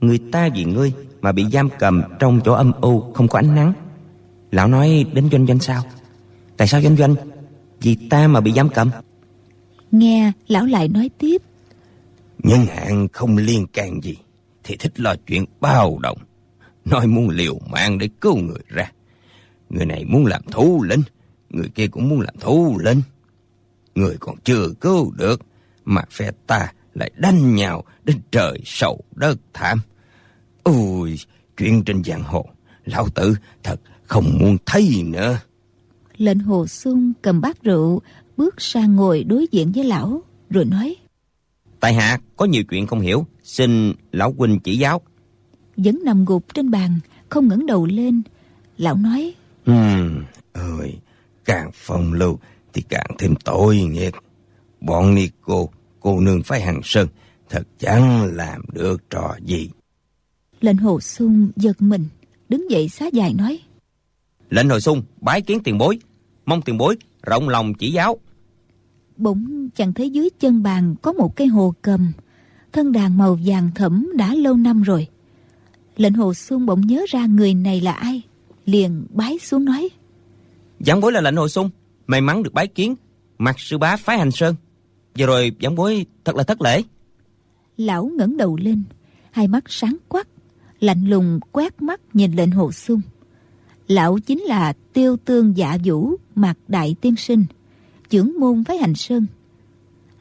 Người ta vì ngươi mà bị giam cầm trong chỗ âm u không có ánh nắng. Lão nói đến doanh doanh sao? Tại sao doanh doanh? Vì ta mà bị giam cầm. Nghe lão lại nói tiếp. Nhân hạn không liên can gì Thì thích lo chuyện bao động Nói muốn liều mạng để cứu người ra. Người này muốn làm thú linh Người kia cũng muốn làm thú linh. Người còn chưa cứu được Mà phe ta lại đánh nhau Đến trời sầu đất thảm. Ôi Chuyện trên giang hồ Lão tử thật không muốn thấy nữa. Lệnh hồ sung cầm bát rượu Bước sang ngồi đối diện với lão Rồi nói. Tại hạ có nhiều chuyện không hiểu Xin lão huynh chỉ giáo Vẫn nằm gục trên bàn Không ngẩng đầu lên. Lão nói Ừm, ơi, càng phong lưu thì càng thêm tội nghiệp. Bọn ni cô, cô nương phái hàng sơn, thật chẳng làm được trò gì. Lệnh hồ sung giật mình Đứng dậy xá dài nói Lệnh hồi sung bái kiến tiền bối. Mong tiền bối rộng lòng chỉ giáo. Bỗng chẳng thấy dưới chân bàn Có một cây hồ cầm. Thân đàn màu vàng thẫm đã lâu năm rồi Lệnh hồ sung bỗng nhớ ra người này là ai Liền bái xuống nói. Giảng bối là lệnh hồi sung May mắn được bái kiến Mặt sư bá phái hành sơn. Giờ rồi giảng bối thật là thất lễ. Lão ngẩng đầu lên Hai mắt sáng quắc Lạnh lùng quét mắt nhìn lệnh hồ sung. Lão chính là tiêu tương dạ vũ Mạc đại tiên sinh Chưởng môn phái hành sơn.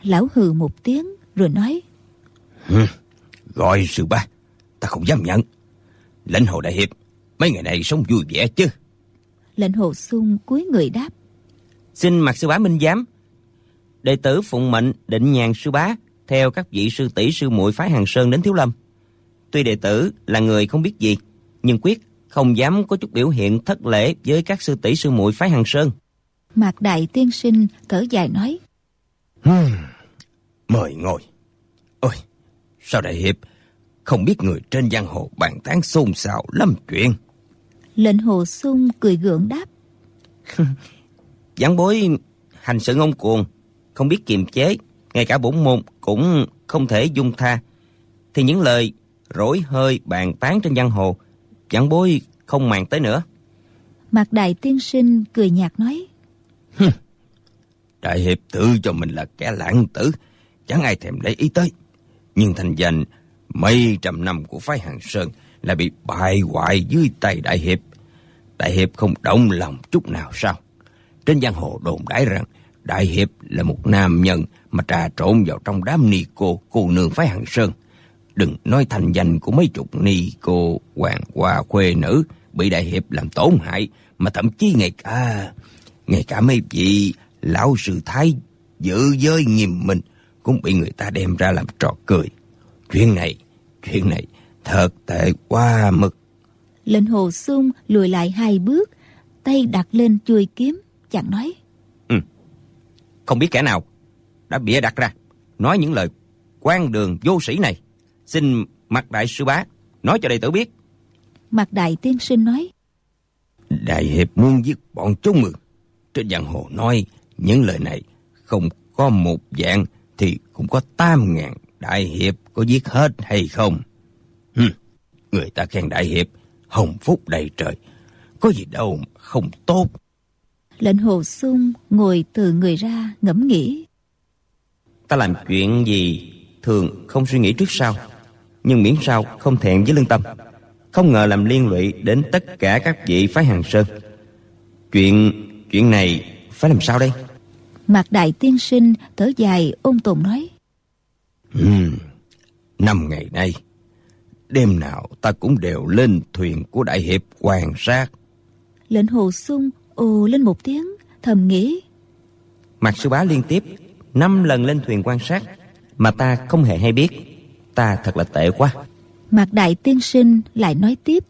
Lão hừ một tiếng rồi nói. Gọi sư ba, ta không dám nhận. Lãnh hồ đại hiệp, mấy ngày này sống vui vẻ chứ. Lệnh hồ sung cúi người đáp. Xin mặt sư bá minh giám. Đệ tử phụng mệnh định nhàn sư bá Theo các vị sư tỷ sư muội phái hàng sơn đến Thiếu Lâm. Tuy đệ tử là người không biết gì Nhưng quyết không dám có chút biểu hiện thất lễ Với các sư tỷ sư muội phái hàng sơn. Mạc đại tiên sinh thở dài nói. Mời ngồi. Ôi, sao đại hiệp không biết người trên giang hồ bàn tán xôn xao lắm chuyện. Lệnh hồ sung cười gượng đáp Giảng bối hành sự ngông cuồng Không biết kiềm chế Ngay cả bổn môn cũng không thể dung tha Thì những lời rối hơi bàn tán trên giang hồ Giảng bối không màng tới nữa Mạc đại tiên sinh cười nhạt nói Đại hiệp tự cho mình là kẻ lãng tử, chẳng ai thèm để ý tới. Nhưng thành danh mấy trăm năm của phái Hàng Sơn là bị bại hoại dưới tay đại hiệp. Đại hiệp không động lòng chút nào sao? Trên giang hồ đồn đãi rằng đại hiệp là một nam nhân mà trà trộn vào trong đám ni cô cô nương phái Hàng Sơn. Đừng nói thành danh của mấy chục ni cô hoàng hoa khuê nữ bị đại hiệp làm tổn hại, mà thậm chí ngay cả ngay cả mấy vị lão sư thái dự giới nghiêm minh cũng bị người ta đem ra làm trò cười. Chuyện này, chuyện này thật tệ quá mực. Lệnh hồ sung lùi lại hai bước Tay đặt lên chuôi kiếm Chẳng nói Không biết kẻ nào đã bịa đặt ra Nói những lời quan đường vô sĩ này Xin mặt đại sư bá Nói cho đệ tử biết Mạc đại tiên sinh nói Đại hiệp muốn giết bọn chúng ư. Trên giang hồ nói những lời này không có một dạng thì cũng có tam ngàn đại hiệp có giết hết hay không? Hừm, người ta khen đại hiệp hồng phúc đầy trời. Có gì đâu mà không tốt. Lệnh hồ sung ngồi từ người ra ngẫm nghĩ Ta làm chuyện gì thường không suy nghĩ trước sau Nhưng miễn sao không thẹn với lương tâm Không ngờ làm liên lụy đến tất cả các vị phái hàng sơn Chuyện chuyện này phải làm sao đây Mạc đại tiên sinh thở dài ôn tồn nói Ừm, năm ngày nay, đêm nào ta cũng đều lên thuyền của đại hiệp quan sát. Lệnh hồ sung ồ lên một tiếng Thầm nghĩ. Mạc sư bá liên tiếp năm lần lên thuyền quan sát Mà ta không hề hay biết. Ta thật là tệ quá. Mạc đại tiên sinh lại nói tiếp.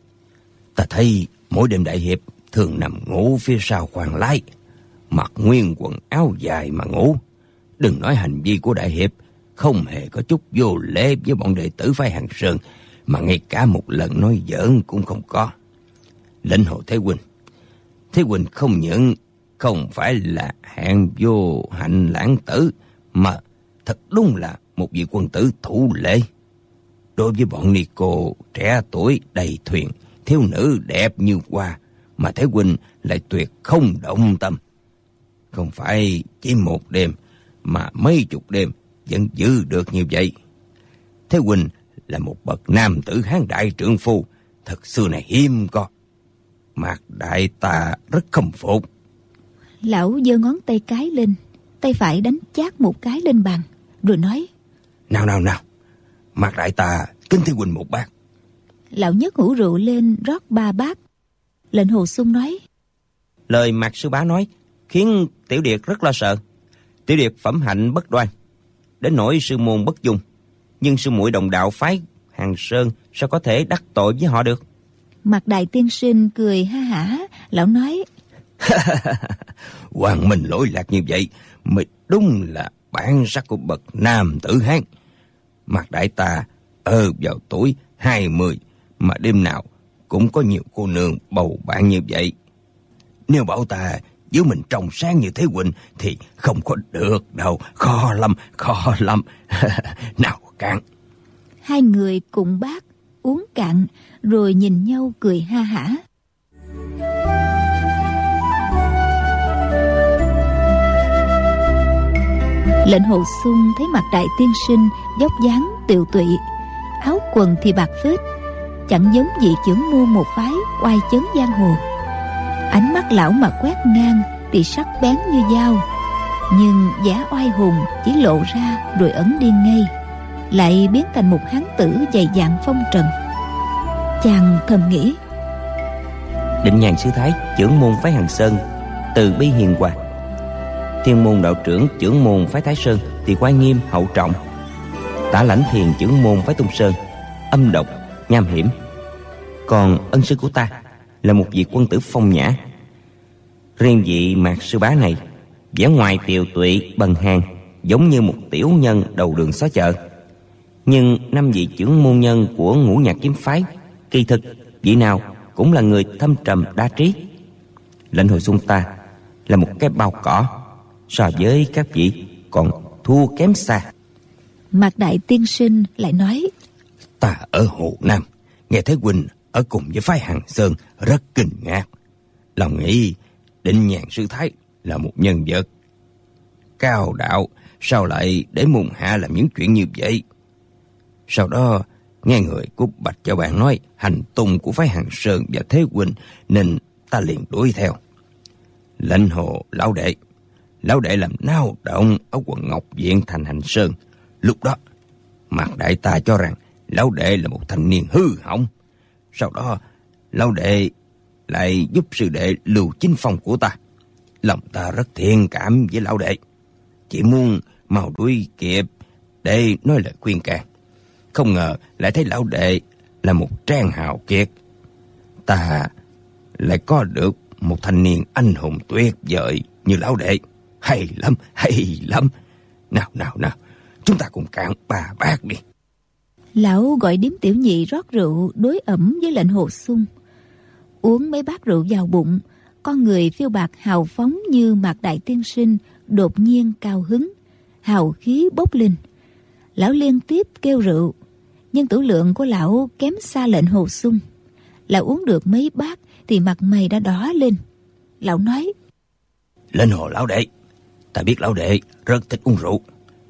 Ta thấy mỗi đêm đại hiệp thường nằm ngủ phía sau khoang lái, mặc nguyên quần áo dài mà ngủ. Đừng nói hành vi của đại hiệp không hề có chút vô lễ với bọn đệ tử phái hàng sơn, mà ngay cả một lần nói giỡn cũng không có. Lệnh hồ Thế Huynh, Thế Huynh không những không phải là hạng vô hạnh lãng tử, mà thật đúng là một vị quân tử thủ lễ. Đối với bọn Nico trẻ tuổi đầy thuyền, thiếu nữ đẹp như hoa, mà Thế Huynh lại tuyệt không động tâm. Không phải chỉ một đêm, mà mấy chục đêm vẫn giữ được như vậy. Thế Huynh là một bậc nam tử hán đại trượng phu, thật xưa này hiếm có. Mạc đại ta rất khâm phục. Lão giơ ngón tay cái lên, tay phải đánh chát một cái lên bàn, rồi nói. Nào nào nào, Mạc đại ta kính Thế Huynh một bát. Lão nhấc hũ rượu lên rót ba bát. Lệnh Hồ Xuân nói. Lời Mạc Sư Bá nói khiến Tiểu Điệt rất lo sợ. Tiểu Điệt phẩm hạnh bất đoan, đến nỗi sư môn bất dung. Nhưng sư muội đồng đạo phái Hàng Sơn sao có thể đắc tội với họ được? Mặt đại tiên sinh cười ha hả, lão nói. Hoàng Minh lỗi lạc như vậy, mới đúng là bản sắc của bậc nam tử hán. Mặt đại ta ở vào tuổi hai mươi mà đêm nào cũng có nhiều cô nương bầu bạn như vậy. Nếu bảo ta giữ mình trong sáng như thế quỳnh thì không có được đâu, khó lắm, khó lắm. nào cạn. Hai người cùng bác uống cạn, rồi nhìn nhau cười ha hả. Lệnh hồ sung thấy mặt đại tiên sinh dốc dáng tiều tụy áo quần thì bạc phết chẳng giống vị trưởng mua một phái oai chấn giang hồ ánh mắt lão mà quét ngang thì sắc bén như dao. Nhưng vẻ oai hùng chỉ lộ ra rồi ẩn đi ngay, lại biến thành một hán tử dày dạn phong trần. Chàng thầm nghĩ, định nhàn sư thái, trưởng môn phái hằng sơn, từ bi hiền hòa. Thiên môn đạo trưởng trưởng môn phái thái sơn thì quan nghiêm, hậu trọng. Tả lãnh thiền, trưởng môn phái tung sơn, âm độc, nham hiểm. Còn ân sư của ta là một vị quân tử phong nhã. Riêng vị mạc sư bá này vẻ ngoài tiều tụy bần hàng giống như một tiểu nhân đầu đường xó chợ. Nhưng năm vị trưởng môn nhân của ngũ nhạc kiếm phái kỳ thực vị nào cũng là người thâm trầm đa trí. Lệnh hồi xuân ta là một cái bao cỏ so với các vị còn thua kém xa. Mạc Đại Tiên Sinh lại nói Ta ở Hồ Nam Nghe thấy Huynh ở cùng với phái Hằng Sơn Rất kinh ngạc. Lòng nghĩ định nhàn sư thái Là một nhân vật. Cao đạo Sao lại để mùng hạ làm những chuyện như vậy? Sau đó Nghe người cúc Bạch cho bạn nói Hành tung của phái Hằng Sơn và Thế Huynh Nên ta liền đuổi theo. Lệnh hồ lão đệ Lão đệ làm nao động Ở quận Ngọc Viện thành Hành Sơn. Lúc đó, mặt Đại ta cho rằng Lão Đệ là một thanh niên hư hỏng. Sau đó, Lão Đệ lại giúp sư đệ lưu chính phong của ta. Lòng ta rất thiện cảm với Lão Đệ. Chỉ muốn mau đuổi kịp để nói lời khuyên can. Không ngờ lại thấy Lão Đệ là một trang hào kiệt. Ta lại có được một thanh niên anh hùng tuyệt vời như Lão Đệ. Hay lắm, hay lắm. Nào, nào, nào Chúng ta cùng cạn ba bát đi Lão gọi điếm tiểu nhị rót rượu đối ẩm với lệnh hồ sung. Uống mấy bát rượu vào bụng Con người phiêu bạc hào phóng như mạc đại tiên sinh Đột nhiên cao hứng. Hào khí bốc lên. Lão liên tiếp kêu rượu Nhưng tử lượng của lão kém xa lệnh hồ sung. Lão uống được mấy bát Thì mặt mày đã đỏ lên. Lão nói Lên hồ lão đệ. Ta biết lão đệ rất thích uống rượu.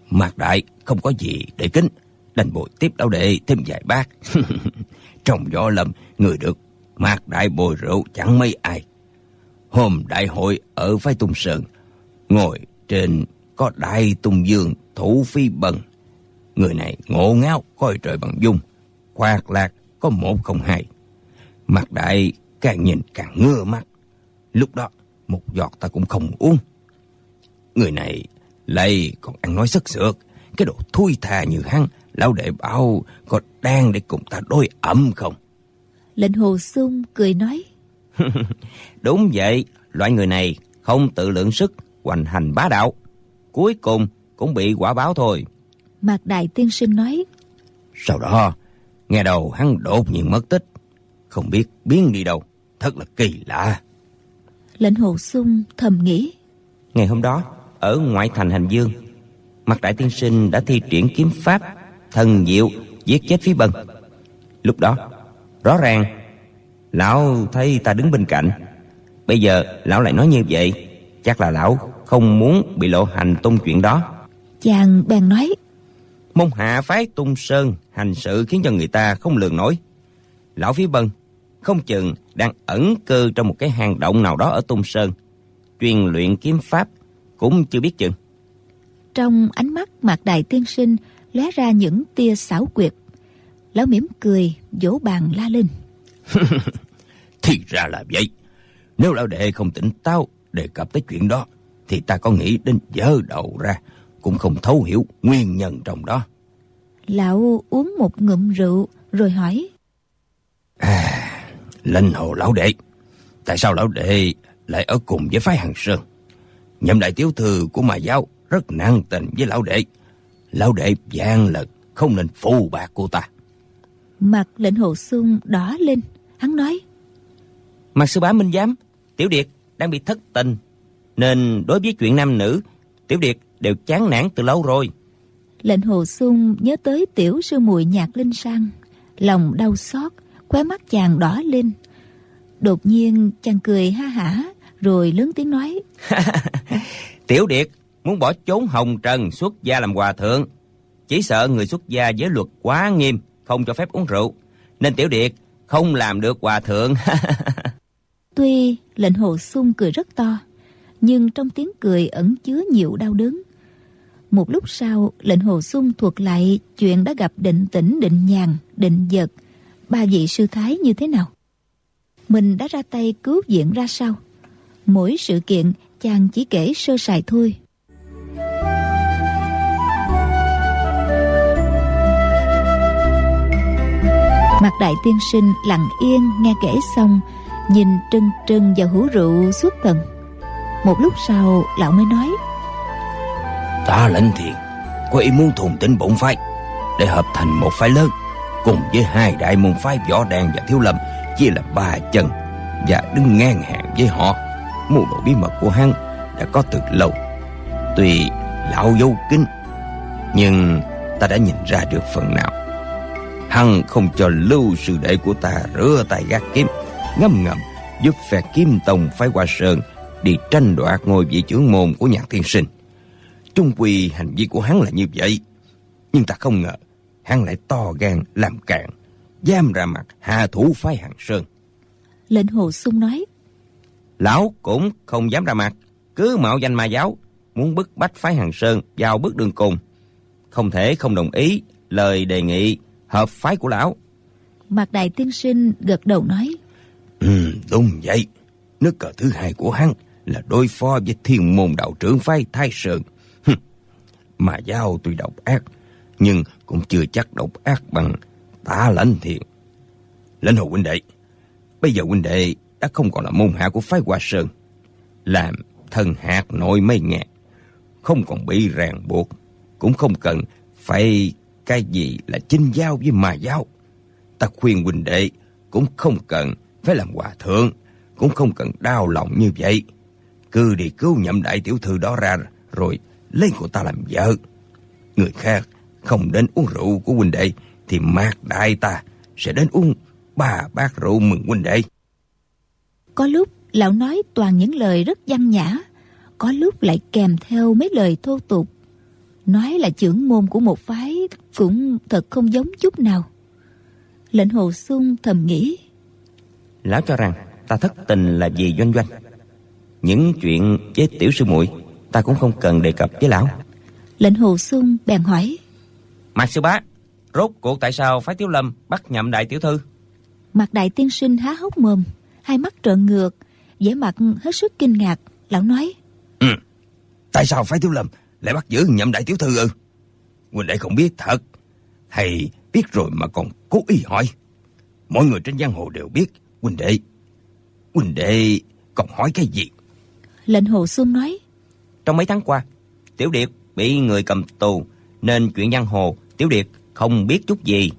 Mạc Đại không có gì để kính, đành bồi tiếp lão đệ thêm vài bát. Trong gió lâm, người được Mạc Đại bồi rượu chẳng mấy ai. Hôm đại hội ở phái Tung Sơn, ngồi trên có đại tung dương thủ phi bần. Người này ngộ ngáo coi trời bằng dung, khoác lạc có một không hai. Mạc Đại càng nhìn càng ngơ mắt. Lúc đó, một giọt ta cũng không uống. Người này lại còn ăn nói sức sượt Cái đồ thui thà như hắn Lão đệ bảo có đang để cùng ta đối ẩm không? Lệnh hồ sung cười nói. Đúng vậy Loại người này không tự lượng sức Hoành hành bá đạo. Cuối cùng cũng bị quả báo thôi. Mạc Đại Tiên Sinh nói. Sau đó Nghe đầu hắn đột nhiên mất tích. Không biết biến đi đâu Thật là kỳ lạ. Lệnh hồ sung thầm nghĩ. Ngày hôm đó ở ngoại thành Hành Dương. Mặt đại tiên sinh đã thi triển kiếm pháp Thần diệu giết chết phí bân Lúc đó Rõ ràng Lão thấy ta đứng bên cạnh. Bây giờ lão lại nói như vậy Chắc là lão không muốn bị lộ hành tung chuyện đó. Chàng bèn nói Môn hạ phái tung sơn Hành sự khiến cho người ta không lường nổi. Lão phí bân Không chừng đang ẩn cư trong một cái hang động nào đó ở tung sơn Truyền luyện kiếm pháp Cũng chưa biết chừng. Trong ánh mắt mặt đại tiên sinh lóe ra những tia xảo quyệt. Lão mỉm cười vỗ bàn la lên. Thì ra là vậy. Nếu lão đệ không tỉnh táo đề cập tới chuyện đó thì ta có nghĩ đến dở đầu ra cũng không thấu hiểu nguyên nhân trong đó. Lão uống một ngụm rượu rồi hỏi. À linh hồ lão đệ tại sao lão đệ lại ở cùng với phái hằng sơn? Nhậm đại tiểu thư của mà giáo rất năng tình với lão đệ lão đệ gian lật không nên phù bạc cô ta. Mặt lệnh hồ xuân đỏ lên. Hắn nói mặt sư bá minh giám tiểu điệt đang bị thất tình nên đối với chuyện nam nữ tiểu điệt đều chán nản từ lâu rồi. Lệnh hồ xuân nhớ tới tiểu sư muội nhạc linh sang lòng đau xót khóe mắt chàng đỏ lên. Đột nhiên chàng cười ha hả rồi lớn tiếng nói tiểu điệt muốn bỏ trốn hồng trần xuất gia làm hòa thượng. Chỉ sợ người xuất gia giới luật quá nghiêm, không cho phép uống rượu. Nên tiểu điệt không làm được hòa thượng. Tuy lệnh hồ sung cười rất to, nhưng trong tiếng cười ẩn chứa nhiều đau đớn. Một lúc sau, lệnh hồ sung thuật lại chuyện đã gặp định tĩnh, định nhàn, định giật ba vị sư thái như thế nào? Mình đã ra tay cứu viện ra sao? Mỗi sự kiện, chàng chỉ kể sơ sài thôi. Mặt đại tiên sinh lặng yên nghe kể xong, nhìn trân trân vào hũ rượu suốt tận một lúc sau, lão mới nói ta lãnh thiền, có ý muốn thùng tính bổn phái để hợp thành một phái lớn cùng với hai đại môn phái võ đàn và thiếu lâm, chia là ba chân và đứng ngang hàng với họ. Mưu đồ bí mật của hắn đã có từ lâu, tuy lão dấu kính nhưng ta đã nhìn ra được phần nào. Hằng không cho lưu sư đệ của ta rửa tay gác kiếm. Ngâm ngầm giúp phe kiếm tông phái qua sơn Đi tranh đoạt ngôi vị trưởng môn của nhạc thiên sinh. Trung quy hành vi của hắn là như vậy. Nhưng ta không ngờ Hắn lại to gan làm cạn Giam ra mặt hạ thủ phái hàng sơn. Lệnh hồ sung nói Lão cũng không dám ra mặt. Cứ mạo danh ma giáo Muốn bức bách phái hàng sơn vào bước đường cùng. Không thể không đồng ý lời đề nghị hợp phái của lão. Mạc Đại Tiên Sinh gật đầu nói. Ừ đúng vậy. Nước cờ thứ hai của hắn Là đối phó với thiên môn đạo trưởng phái Thái Sơn. Mà giao tuy độc ác Nhưng cũng chưa chắc độc ác bằng tả lãnh thiện. Lãnh hồ huynh đệ Bây giờ huynh đệ đã không còn là môn hạ của phái Hoa Sơn. Làm thân hạt nội mây ngàn Không còn bị ràng buộc Cũng không cần phải cái gì là chinh giao với mà giao. Ta khuyên huynh đệ cũng không cần phải làm hòa thượng, cũng không cần đau lòng như vậy. Cứ đi cứu nhậm đại tiểu thư đó ra rồi lấy cô ta làm vợ. Người khác không đến uống rượu của huynh đệ thì mạc đại ta sẽ đến uống ba bát rượu mừng huynh đệ. Có lúc lão nói toàn những lời rất văn nhã, có lúc lại kèm theo mấy lời thô tục nói là trưởng môn của một phái cũng thật không giống chút nào. Lệnh hồ sung thầm nghĩ. Lão cho rằng ta thất tình là vì doanh doanh. Những chuyện với tiểu sư muội ta cũng không cần đề cập với lão. Lệnh hồ sung bèn hỏi. Mạc sư bá rốt cuộc tại sao phái tiếu lâm bắt nhậm đại tiểu thư? Mặt đại tiên sinh há hốc mồm hai mắt trợn ngược vẻ mặt hết sức kinh ngạc. Lão nói. Ừ. tại sao phái tiếu lâm lại bắt giữ nhậm đại tiểu thư ư? Huynh đệ không biết thật, hay biết rồi mà còn cố ý hỏi. Mọi người trên giang hồ đều biết, huynh đệ. Huynh đệ còn hỏi cái gì? Lệnh hồ xuân nói. Trong mấy tháng qua, Tiểu Điệt bị người cầm tù, nên chuyện giang hồ Tiểu Điệt không biết chút gì.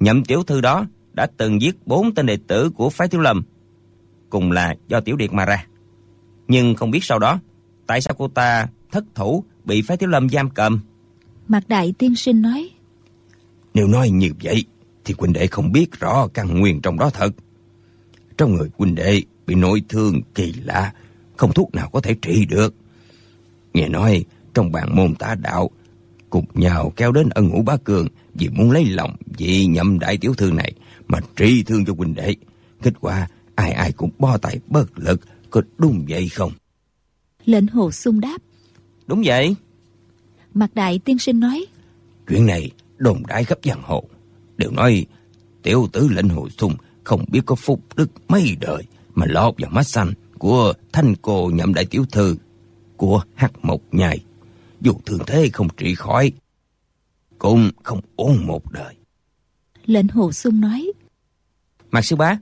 Nhậm tiểu thư đó đã từng giết bốn tên đệ tử của phái Tiểu Lâm, cùng là do Tiểu Điệt mà ra. Nhưng không biết sau đó, tại sao cô ta thất thủ bị phái thiếu lâm giam cầm. Mạc Đại Tiên Sinh nói. Nếu nói như vậy, thì huynh đệ không biết rõ căn nguyên trong đó thật. Trong người huynh đệ bị nội thương kỳ lạ, không thuốc nào có thể trị được. Nghe nói, trong bàn môn tả đạo, cùng nhau kéo đến ân ngũ bá cường vì muốn lấy lòng vị nhậm đại tiểu thư này mà trị thương cho huynh đệ. Kết quả, ai ai cũng bo tay bất lực, có đúng vậy không? Lệnh hồ sung đáp. Đúng vậy. Mặt đại tiên sinh nói. Chuyện này đồn đại khắp giang hồ. Đều nói tiểu tử lệnh hồ sung không biết có phúc đức mấy đời mà lọt vào mắt xanh của thanh cô nhậm đại tiểu thư của hắc mộc nhai. Dù thường thế không trị khỏi, cũng không ổn một đời. Lệnh hồ sung nói. Mạc sư bá,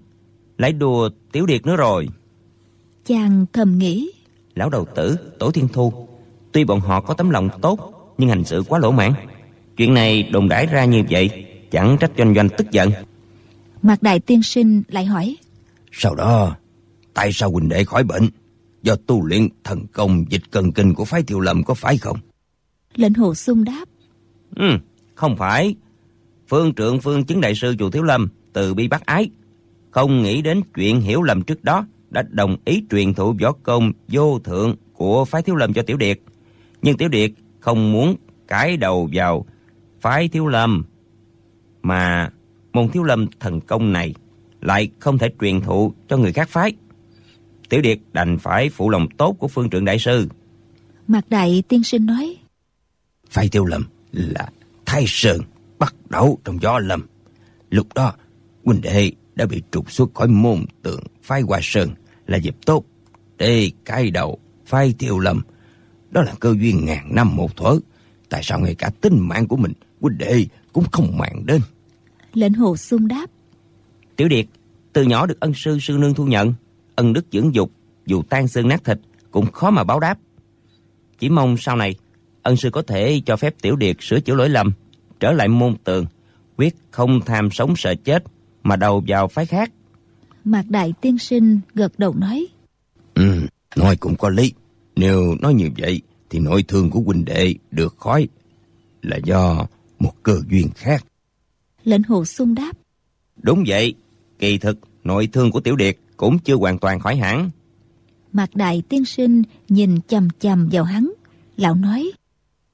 lại đùa tiểu điệt nữa rồi. Chàng thầm nghĩ. Lão đầu tử, tổ thiên thu, tuy bọn họ có tấm lòng tốt, nhưng hành sự quá lỗ mãn. Chuyện này đồn đãi ra như vậy, chẳng trách doanh doanh tức giận. Mạc Đại Tiên Sinh lại hỏi. Sau đó, tại sao huynh đệ khỏi bệnh? Do tu luyện thần công dịch cần kinh của phái tiêu lâm có phải không? Lệnh hồ sung đáp. Ừ, không phải. Phương trượng phương chứng đại sư chùa Thiếu Lâm từ bi bác ái. Không nghĩ đến chuyện hiểu lầm trước đó đã đồng ý truyền thụ võ công vô thượng của phái Thiếu Lâm cho Tiểu Điệt. Nhưng Tiểu Điệt không muốn cải đầu vào phái Thiếu Lâm mà môn Thiếu Lâm thần công này lại không thể truyền thụ cho người khác phái. Tiểu Điệt đành phải phụ lòng tốt của phương trượng đại sư. Mạc Đại tiên sinh nói. Phái Thiếu Lâm là Thái Sơn bắt đầu trong gió lâm. Lúc đó, huynh đệ đã bị trục xuất khỏi môn tượng phái Hoa Sơn là dịp tốt để cai đầu phái Tiêu Lâm. Đó là cơ duyên ngàn năm một thuở. Tại sao ngay cả tính mạng của mình, huynh đệ cũng không mạng đến? Lệnh hồ sung đáp. Tiểu Điệt, từ nhỏ được ân sư sư nương thu nhận, ân đức dưỡng dục, dù tan xương nát thịt cũng khó mà báo đáp. Chỉ mong sau này ân sư có thể cho phép Tiểu Điệt sửa chữa lỗi lầm, trở lại môn tường, quyết không tham sống sợ chết mà đầu vào phái khác. Mạc Đại Tiên Sinh gật đầu nói. Ừ, nói cũng có lý. Nếu nói như vậy thì nội thương của huynh đệ được khói là do một cơ duyên khác. Lệnh hồ sung đáp. Đúng vậy, kỳ thực nội thương của Tiểu Điệt cũng chưa hoàn toàn khỏi hẳn. Mạc Đại Tiên Sinh nhìn chầm chầm vào hắn, lão nói.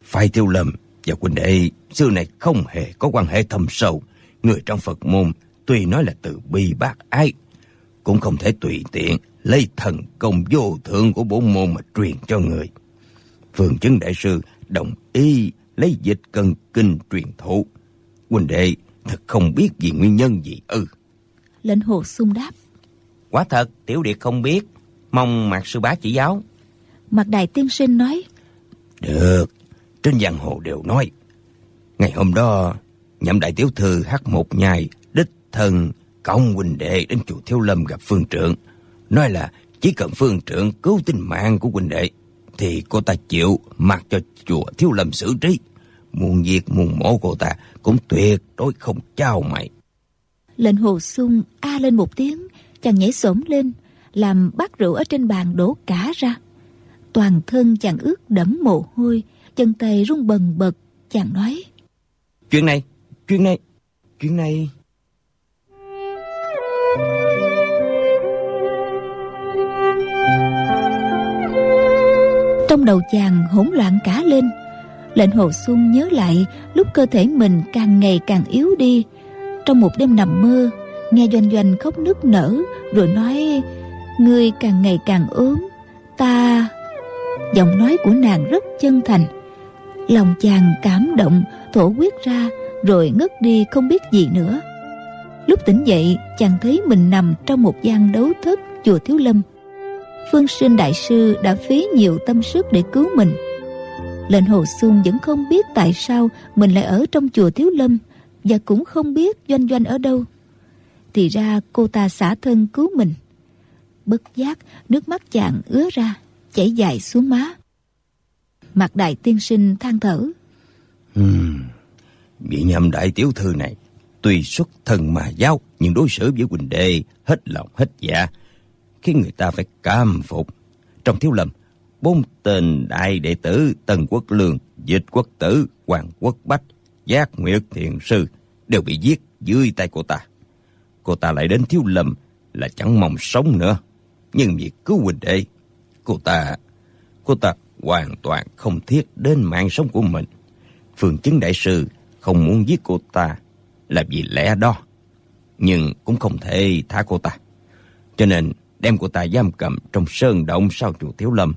Phải tiêu lầm và huynh đệ xưa này không hề có quan hệ thâm sâu. Người trong Phật môn tuy nói là từ bi bác ái, cũng không thể tùy tiện lấy thần công vô thượng của bổn môn mà truyền cho người. Phương chứng đại sư đồng ý lấy dịch cần kinh truyền thụ. Huynh đệ thật không biết vì nguyên nhân gì ư. Ừ. Lệnh hồ sung đáp. Quả thật, tiểu điệt không biết. Mong mạc sư bá chỉ giáo. Mạc đại tiên sinh nói. Được, trên giang hồ đều nói. Ngày hôm đó, nhậm đại tiểu thư hát một nhai, đích thân, công huynh đệ đến chùa Thiếu Lâm gặp phương trượng. Nói là chỉ cần phương trượng cứu tính mạng của huynh đệ, thì cô ta chịu mặc cho chùa Thiếu Lâm xử trí. Muôn diệt muôn mổ cô ta cũng tuyệt đối không trao mày. Lệnh hồ sung a lên một tiếng, chàng nhảy xổm lên, làm bát rượu ở trên bàn đổ cả ra. Toàn thân chàng ướt đẫm mồ hôi, chân tay run bần bật, chàng nói. Chuyện này, chuyện này, chuyện này... Trong đầu chàng hỗn loạn cả lên. Lệnh hồ xuân nhớ lại Lúc cơ thể mình càng ngày càng yếu đi. Trong một đêm nằm mơ, Nghe doanh doanh khóc nức nở, Rồi nói, Ngươi càng ngày càng ốm, Ta Giọng nói của nàng rất chân thành. Lòng chàng cảm động, Thổ quyết ra, Rồi ngất đi không biết gì nữa. Lúc tỉnh dậy, chàng thấy mình nằm trong một gian đấu thất chùa Thiếu Lâm. Phương Sinh Đại Sư đã phí nhiều tâm sức để cứu mình. Lệnh Hồ Xuân vẫn không biết tại sao mình lại ở trong chùa Thiếu Lâm Và cũng không biết Doanh Doanh ở đâu. Thì ra cô ta xả thân cứu mình. Bất giác nước mắt chàng ứa ra Chảy dài xuống má. Mặt đại tiên sinh than thở. Hmm, Vị nhầm đại tiểu thư này Tuy xuất thân mà giáo Nhưng đối xử với Quỳnh Đệ Hết lòng hết dạ. Khiến người ta phải cam phục Trong thiếu lâm bốn tên đại đệ tử Tần Quốc Lương, Dịch Quốc Tử, Hoàng Quốc Bách, Giác Nguyệt Thiền Sư đều bị giết dưới tay cô ta. Cô ta lại đến thiếu lâm là chẳng mong sống nữa. Nhưng việc cứu huynh đệ, cô ta, cô ta hoàn toàn không thiết đến mạng sống của mình. Phương chứng đại sư không muốn giết cô ta là vì lẽ đó. Nhưng cũng không thể thả cô ta. Cho nên đem cô ta giam cầm trong sơn động sau chùa Thiếu Lâm.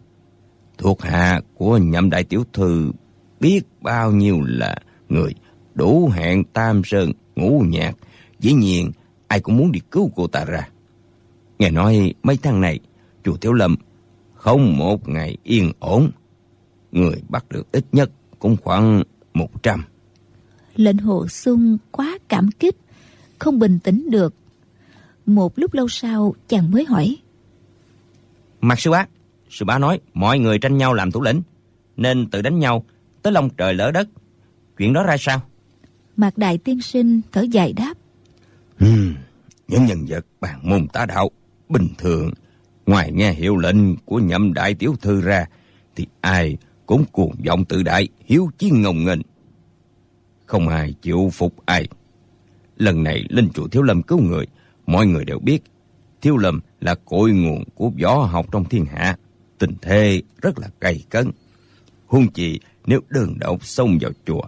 Thuộc hạ của nhậm đại tiểu thư biết bao nhiêu là người đủ hẹn tam sơn ngũ nhạc. Dĩ nhiên ai cũng muốn đi cứu cô ta ra. Nghe nói mấy tháng này chùa Thiếu Lâm không một ngày yên ổn. Người bắt được ít nhất cũng khoảng một trăm. Lệnh hồ sung quá cảm kích, không bình tĩnh được. Một lúc lâu sau chàng mới hỏi. Mặt sư bá, sư bá nói mọi người tranh nhau làm thủ lĩnh, nên tự đánh nhau tới lòng trời lỡ đất. Chuyện đó ra sao? Mạc Đại Tiên Sinh thở dài đáp. Hmm, những nhân vật bàn môn tá đạo, bình thường, ngoài nghe hiệu lệnh của nhậm đại tiểu thư ra, thì ai cũng cuồng vọng tự đại, hiếu chiến ngông nghênh. Không ai chịu phục ai. Lần này lên chùa Thiếu Lâm cứu người, mọi người đều biết Thiếu Lâm là cội nguồn của võ học trong thiên hạ. Tình thế rất là cay cấn. huân chi nếu đơn độc xông vào chùa,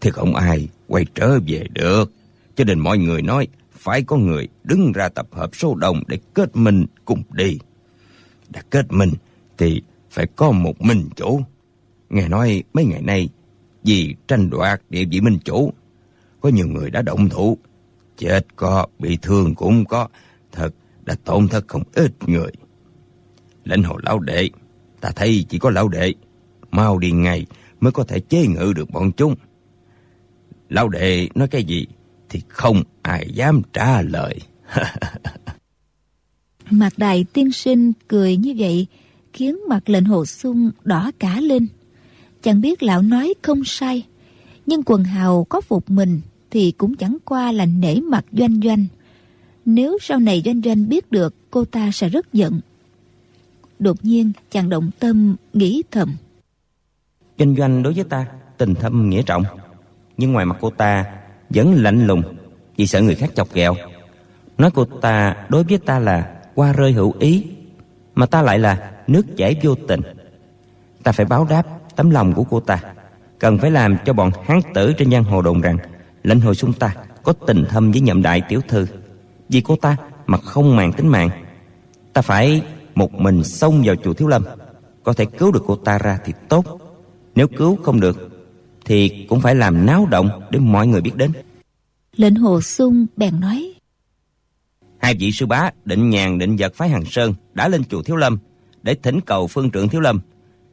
thì không ai quay trở về được. Cho nên mọi người nói phải có người đứng ra tập hợp số đông để kết minh cùng đi. Đã kết minh thì phải có một minh chủ. Nghe nói mấy ngày nay vì tranh đoạt địa vị minh chủ, có nhiều người đã động thủ, chết có, bị thương cũng có, thật đã tổn thất không ít người. Lãnh hồ lão đệ, ta thấy chỉ có lão đệ, mau đi ngay mới có thể chế ngự được bọn chúng. Lão đệ nói cái gì thì không ai dám trả lời. mặt đại tiên sinh cười như vậy khiến mặt lệnh hồ sung đỏ cả lên. Chẳng biết lão nói không sai, nhưng quần hào có phục mình thì cũng chẳng qua là nể mặt doanh doanh. Nếu sau này doanh doanh biết được cô ta sẽ rất giận. Đột nhiên, chàng động tâm nghĩ thầm. Doanh doanh đối với ta, tình thâm nghĩa trọng. Nhưng ngoài mặt cô ta, vẫn lạnh lùng, vì sợ người khác chọc ghẹo. Nói cô ta đối với ta là qua rơi hữu ý, mà ta lại là nước chảy vô tình. Ta phải báo đáp tấm lòng của cô ta. Cần phải làm cho bọn hán tử trên giang hồ đồn rằng lãnh hội xung ta có tình thâm với nhậm đại tiểu thư. Vì cô ta mà không màng tính mạng. Ta phải một mình xông vào chùa Thiếu Lâm. Có thể cứu được cô ta ra thì tốt. Nếu cứu không được thì cũng phải làm náo động để mọi người biết đến. Lệnh hồ sung bèn nói. Hai vị sư bá định nhàn định vật phái Hằng Sơn đã lên chùa Thiếu Lâm để thỉnh cầu phương trượng Thiếu Lâm.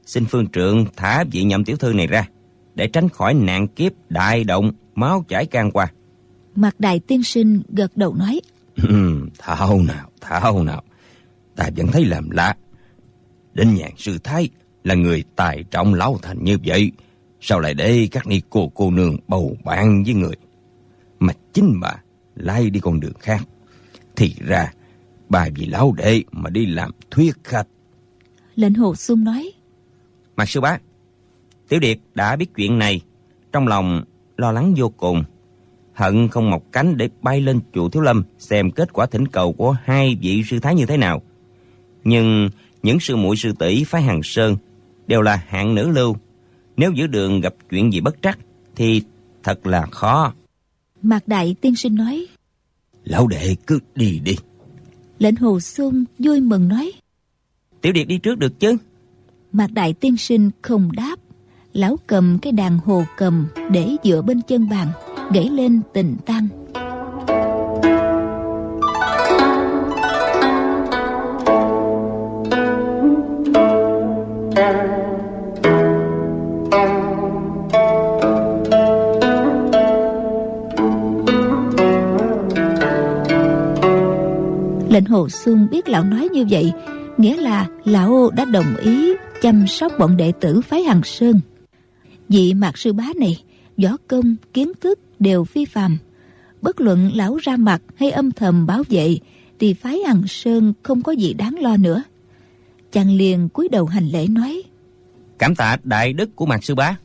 Xin phương trượng thả vị nhậm tiểu thư này ra để tránh khỏi nạn kiếp đại động máu chảy can qua. Mặt đại tiên sinh gật đầu nói. thảo nào, thảo nào. Ta vẫn thấy làm lạ. Đinh nhàn sư thái là người tài trọng lão thành như vậy. Sao lại để các ni cô cô nương bầu bạn với người? Mà chính bà lai đi con đường khác. Thì ra, bà vì lão đệ mà đi làm thuyết khách. Lệnh hồ sung nói. Mặt sư bá, Tiểu Điệp đã biết chuyện này, trong lòng lo lắng vô cùng. Hận không mọc cánh để bay lên chùa Thiếu Lâm xem kết quả thỉnh cầu của hai vị sư thái như thế nào. Nhưng những sư muội sư tỷ phái Hàng Sơn đều là hạng nữ lưu. Nếu giữa đường gặp chuyện gì bất trắc thì thật là khó. Mạc Đại tiên sinh nói. Lão đệ cứ đi đi. Lệnh Hồ Xuân vui mừng nói. Tiểu Điệp đi trước được chứ? Mạc Đại tiên sinh không đáp. Lão cầm cái đàn hồ cầm để dựa bên chân bàn, gãy lên tình tăng. Lệnh Hồ Xuân biết lão nói như vậy Nghĩa là lão đã đồng ý chăm sóc bọn đệ tử phái Hằng Sơn Vị mạc sư bá này Võ công, kiến thức đều phi phàm. Bất luận lão ra mặt hay âm thầm bảo vệ Thì phái Hằng Sơn không có gì đáng lo nữa. Chàng liền cúi đầu hành lễ nói Cảm tạ đại đức của Mạc Sư Bá.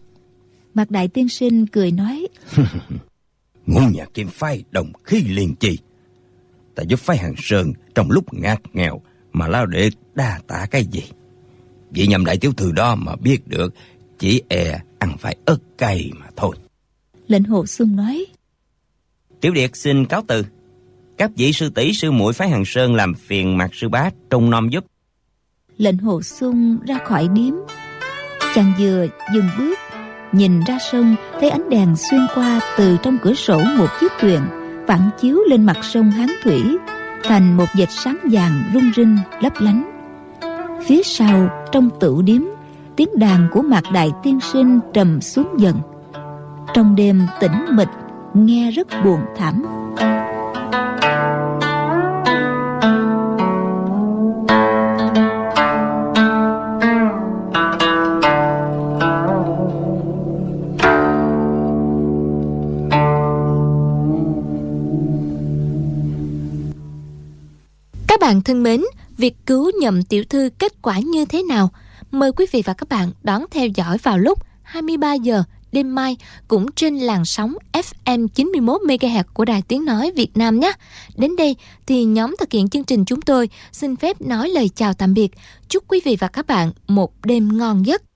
Mạc Đại Tiên Sinh cười nói Ngũ nhà kim phái đồng khí liên chi. Ta giúp phái hàng sơn trong lúc ngạt nghèo Mà lao đệ đa tạ cái gì? Vị nhầm đại tiểu thư đó mà biết được Chỉ e ăn phải ớt cay mà thôi. Lệnh hồ xuân nói Tiểu Điệt xin cáo từ. Các vị sư tỷ sư muội phái hàng sơn Làm phiền Mạc Sư Bá trông nom giúp. Lệnh hồ xuân ra khỏi điếm. Chàng vừa dừng bước Nhìn ra sông Thấy ánh đèn xuyên qua từ trong cửa sổ một chiếc thuyền Phản chiếu lên mặt sông Hán Thủy Thành một vệt sáng vàng rung rinh lấp lánh. Phía sau trong tửu điếm Tiếng đàn của mạc đại tiên sinh trầm xuống dần Trong đêm tĩnh mịch Nghe rất buồn thảm Các bạn thân mến, việc cứu nhậm tiểu thư kết quả như thế nào? Mời quý vị và các bạn đón theo dõi vào lúc 23 giờ đêm mai cũng trên làn sóng FM 91 MHz của Đài Tiếng nói Việt Nam nhé. Đến đây thì nhóm thực hiện chương trình chúng tôi xin phép nói lời chào tạm biệt. Chúc quý vị và các bạn một đêm ngon giấc.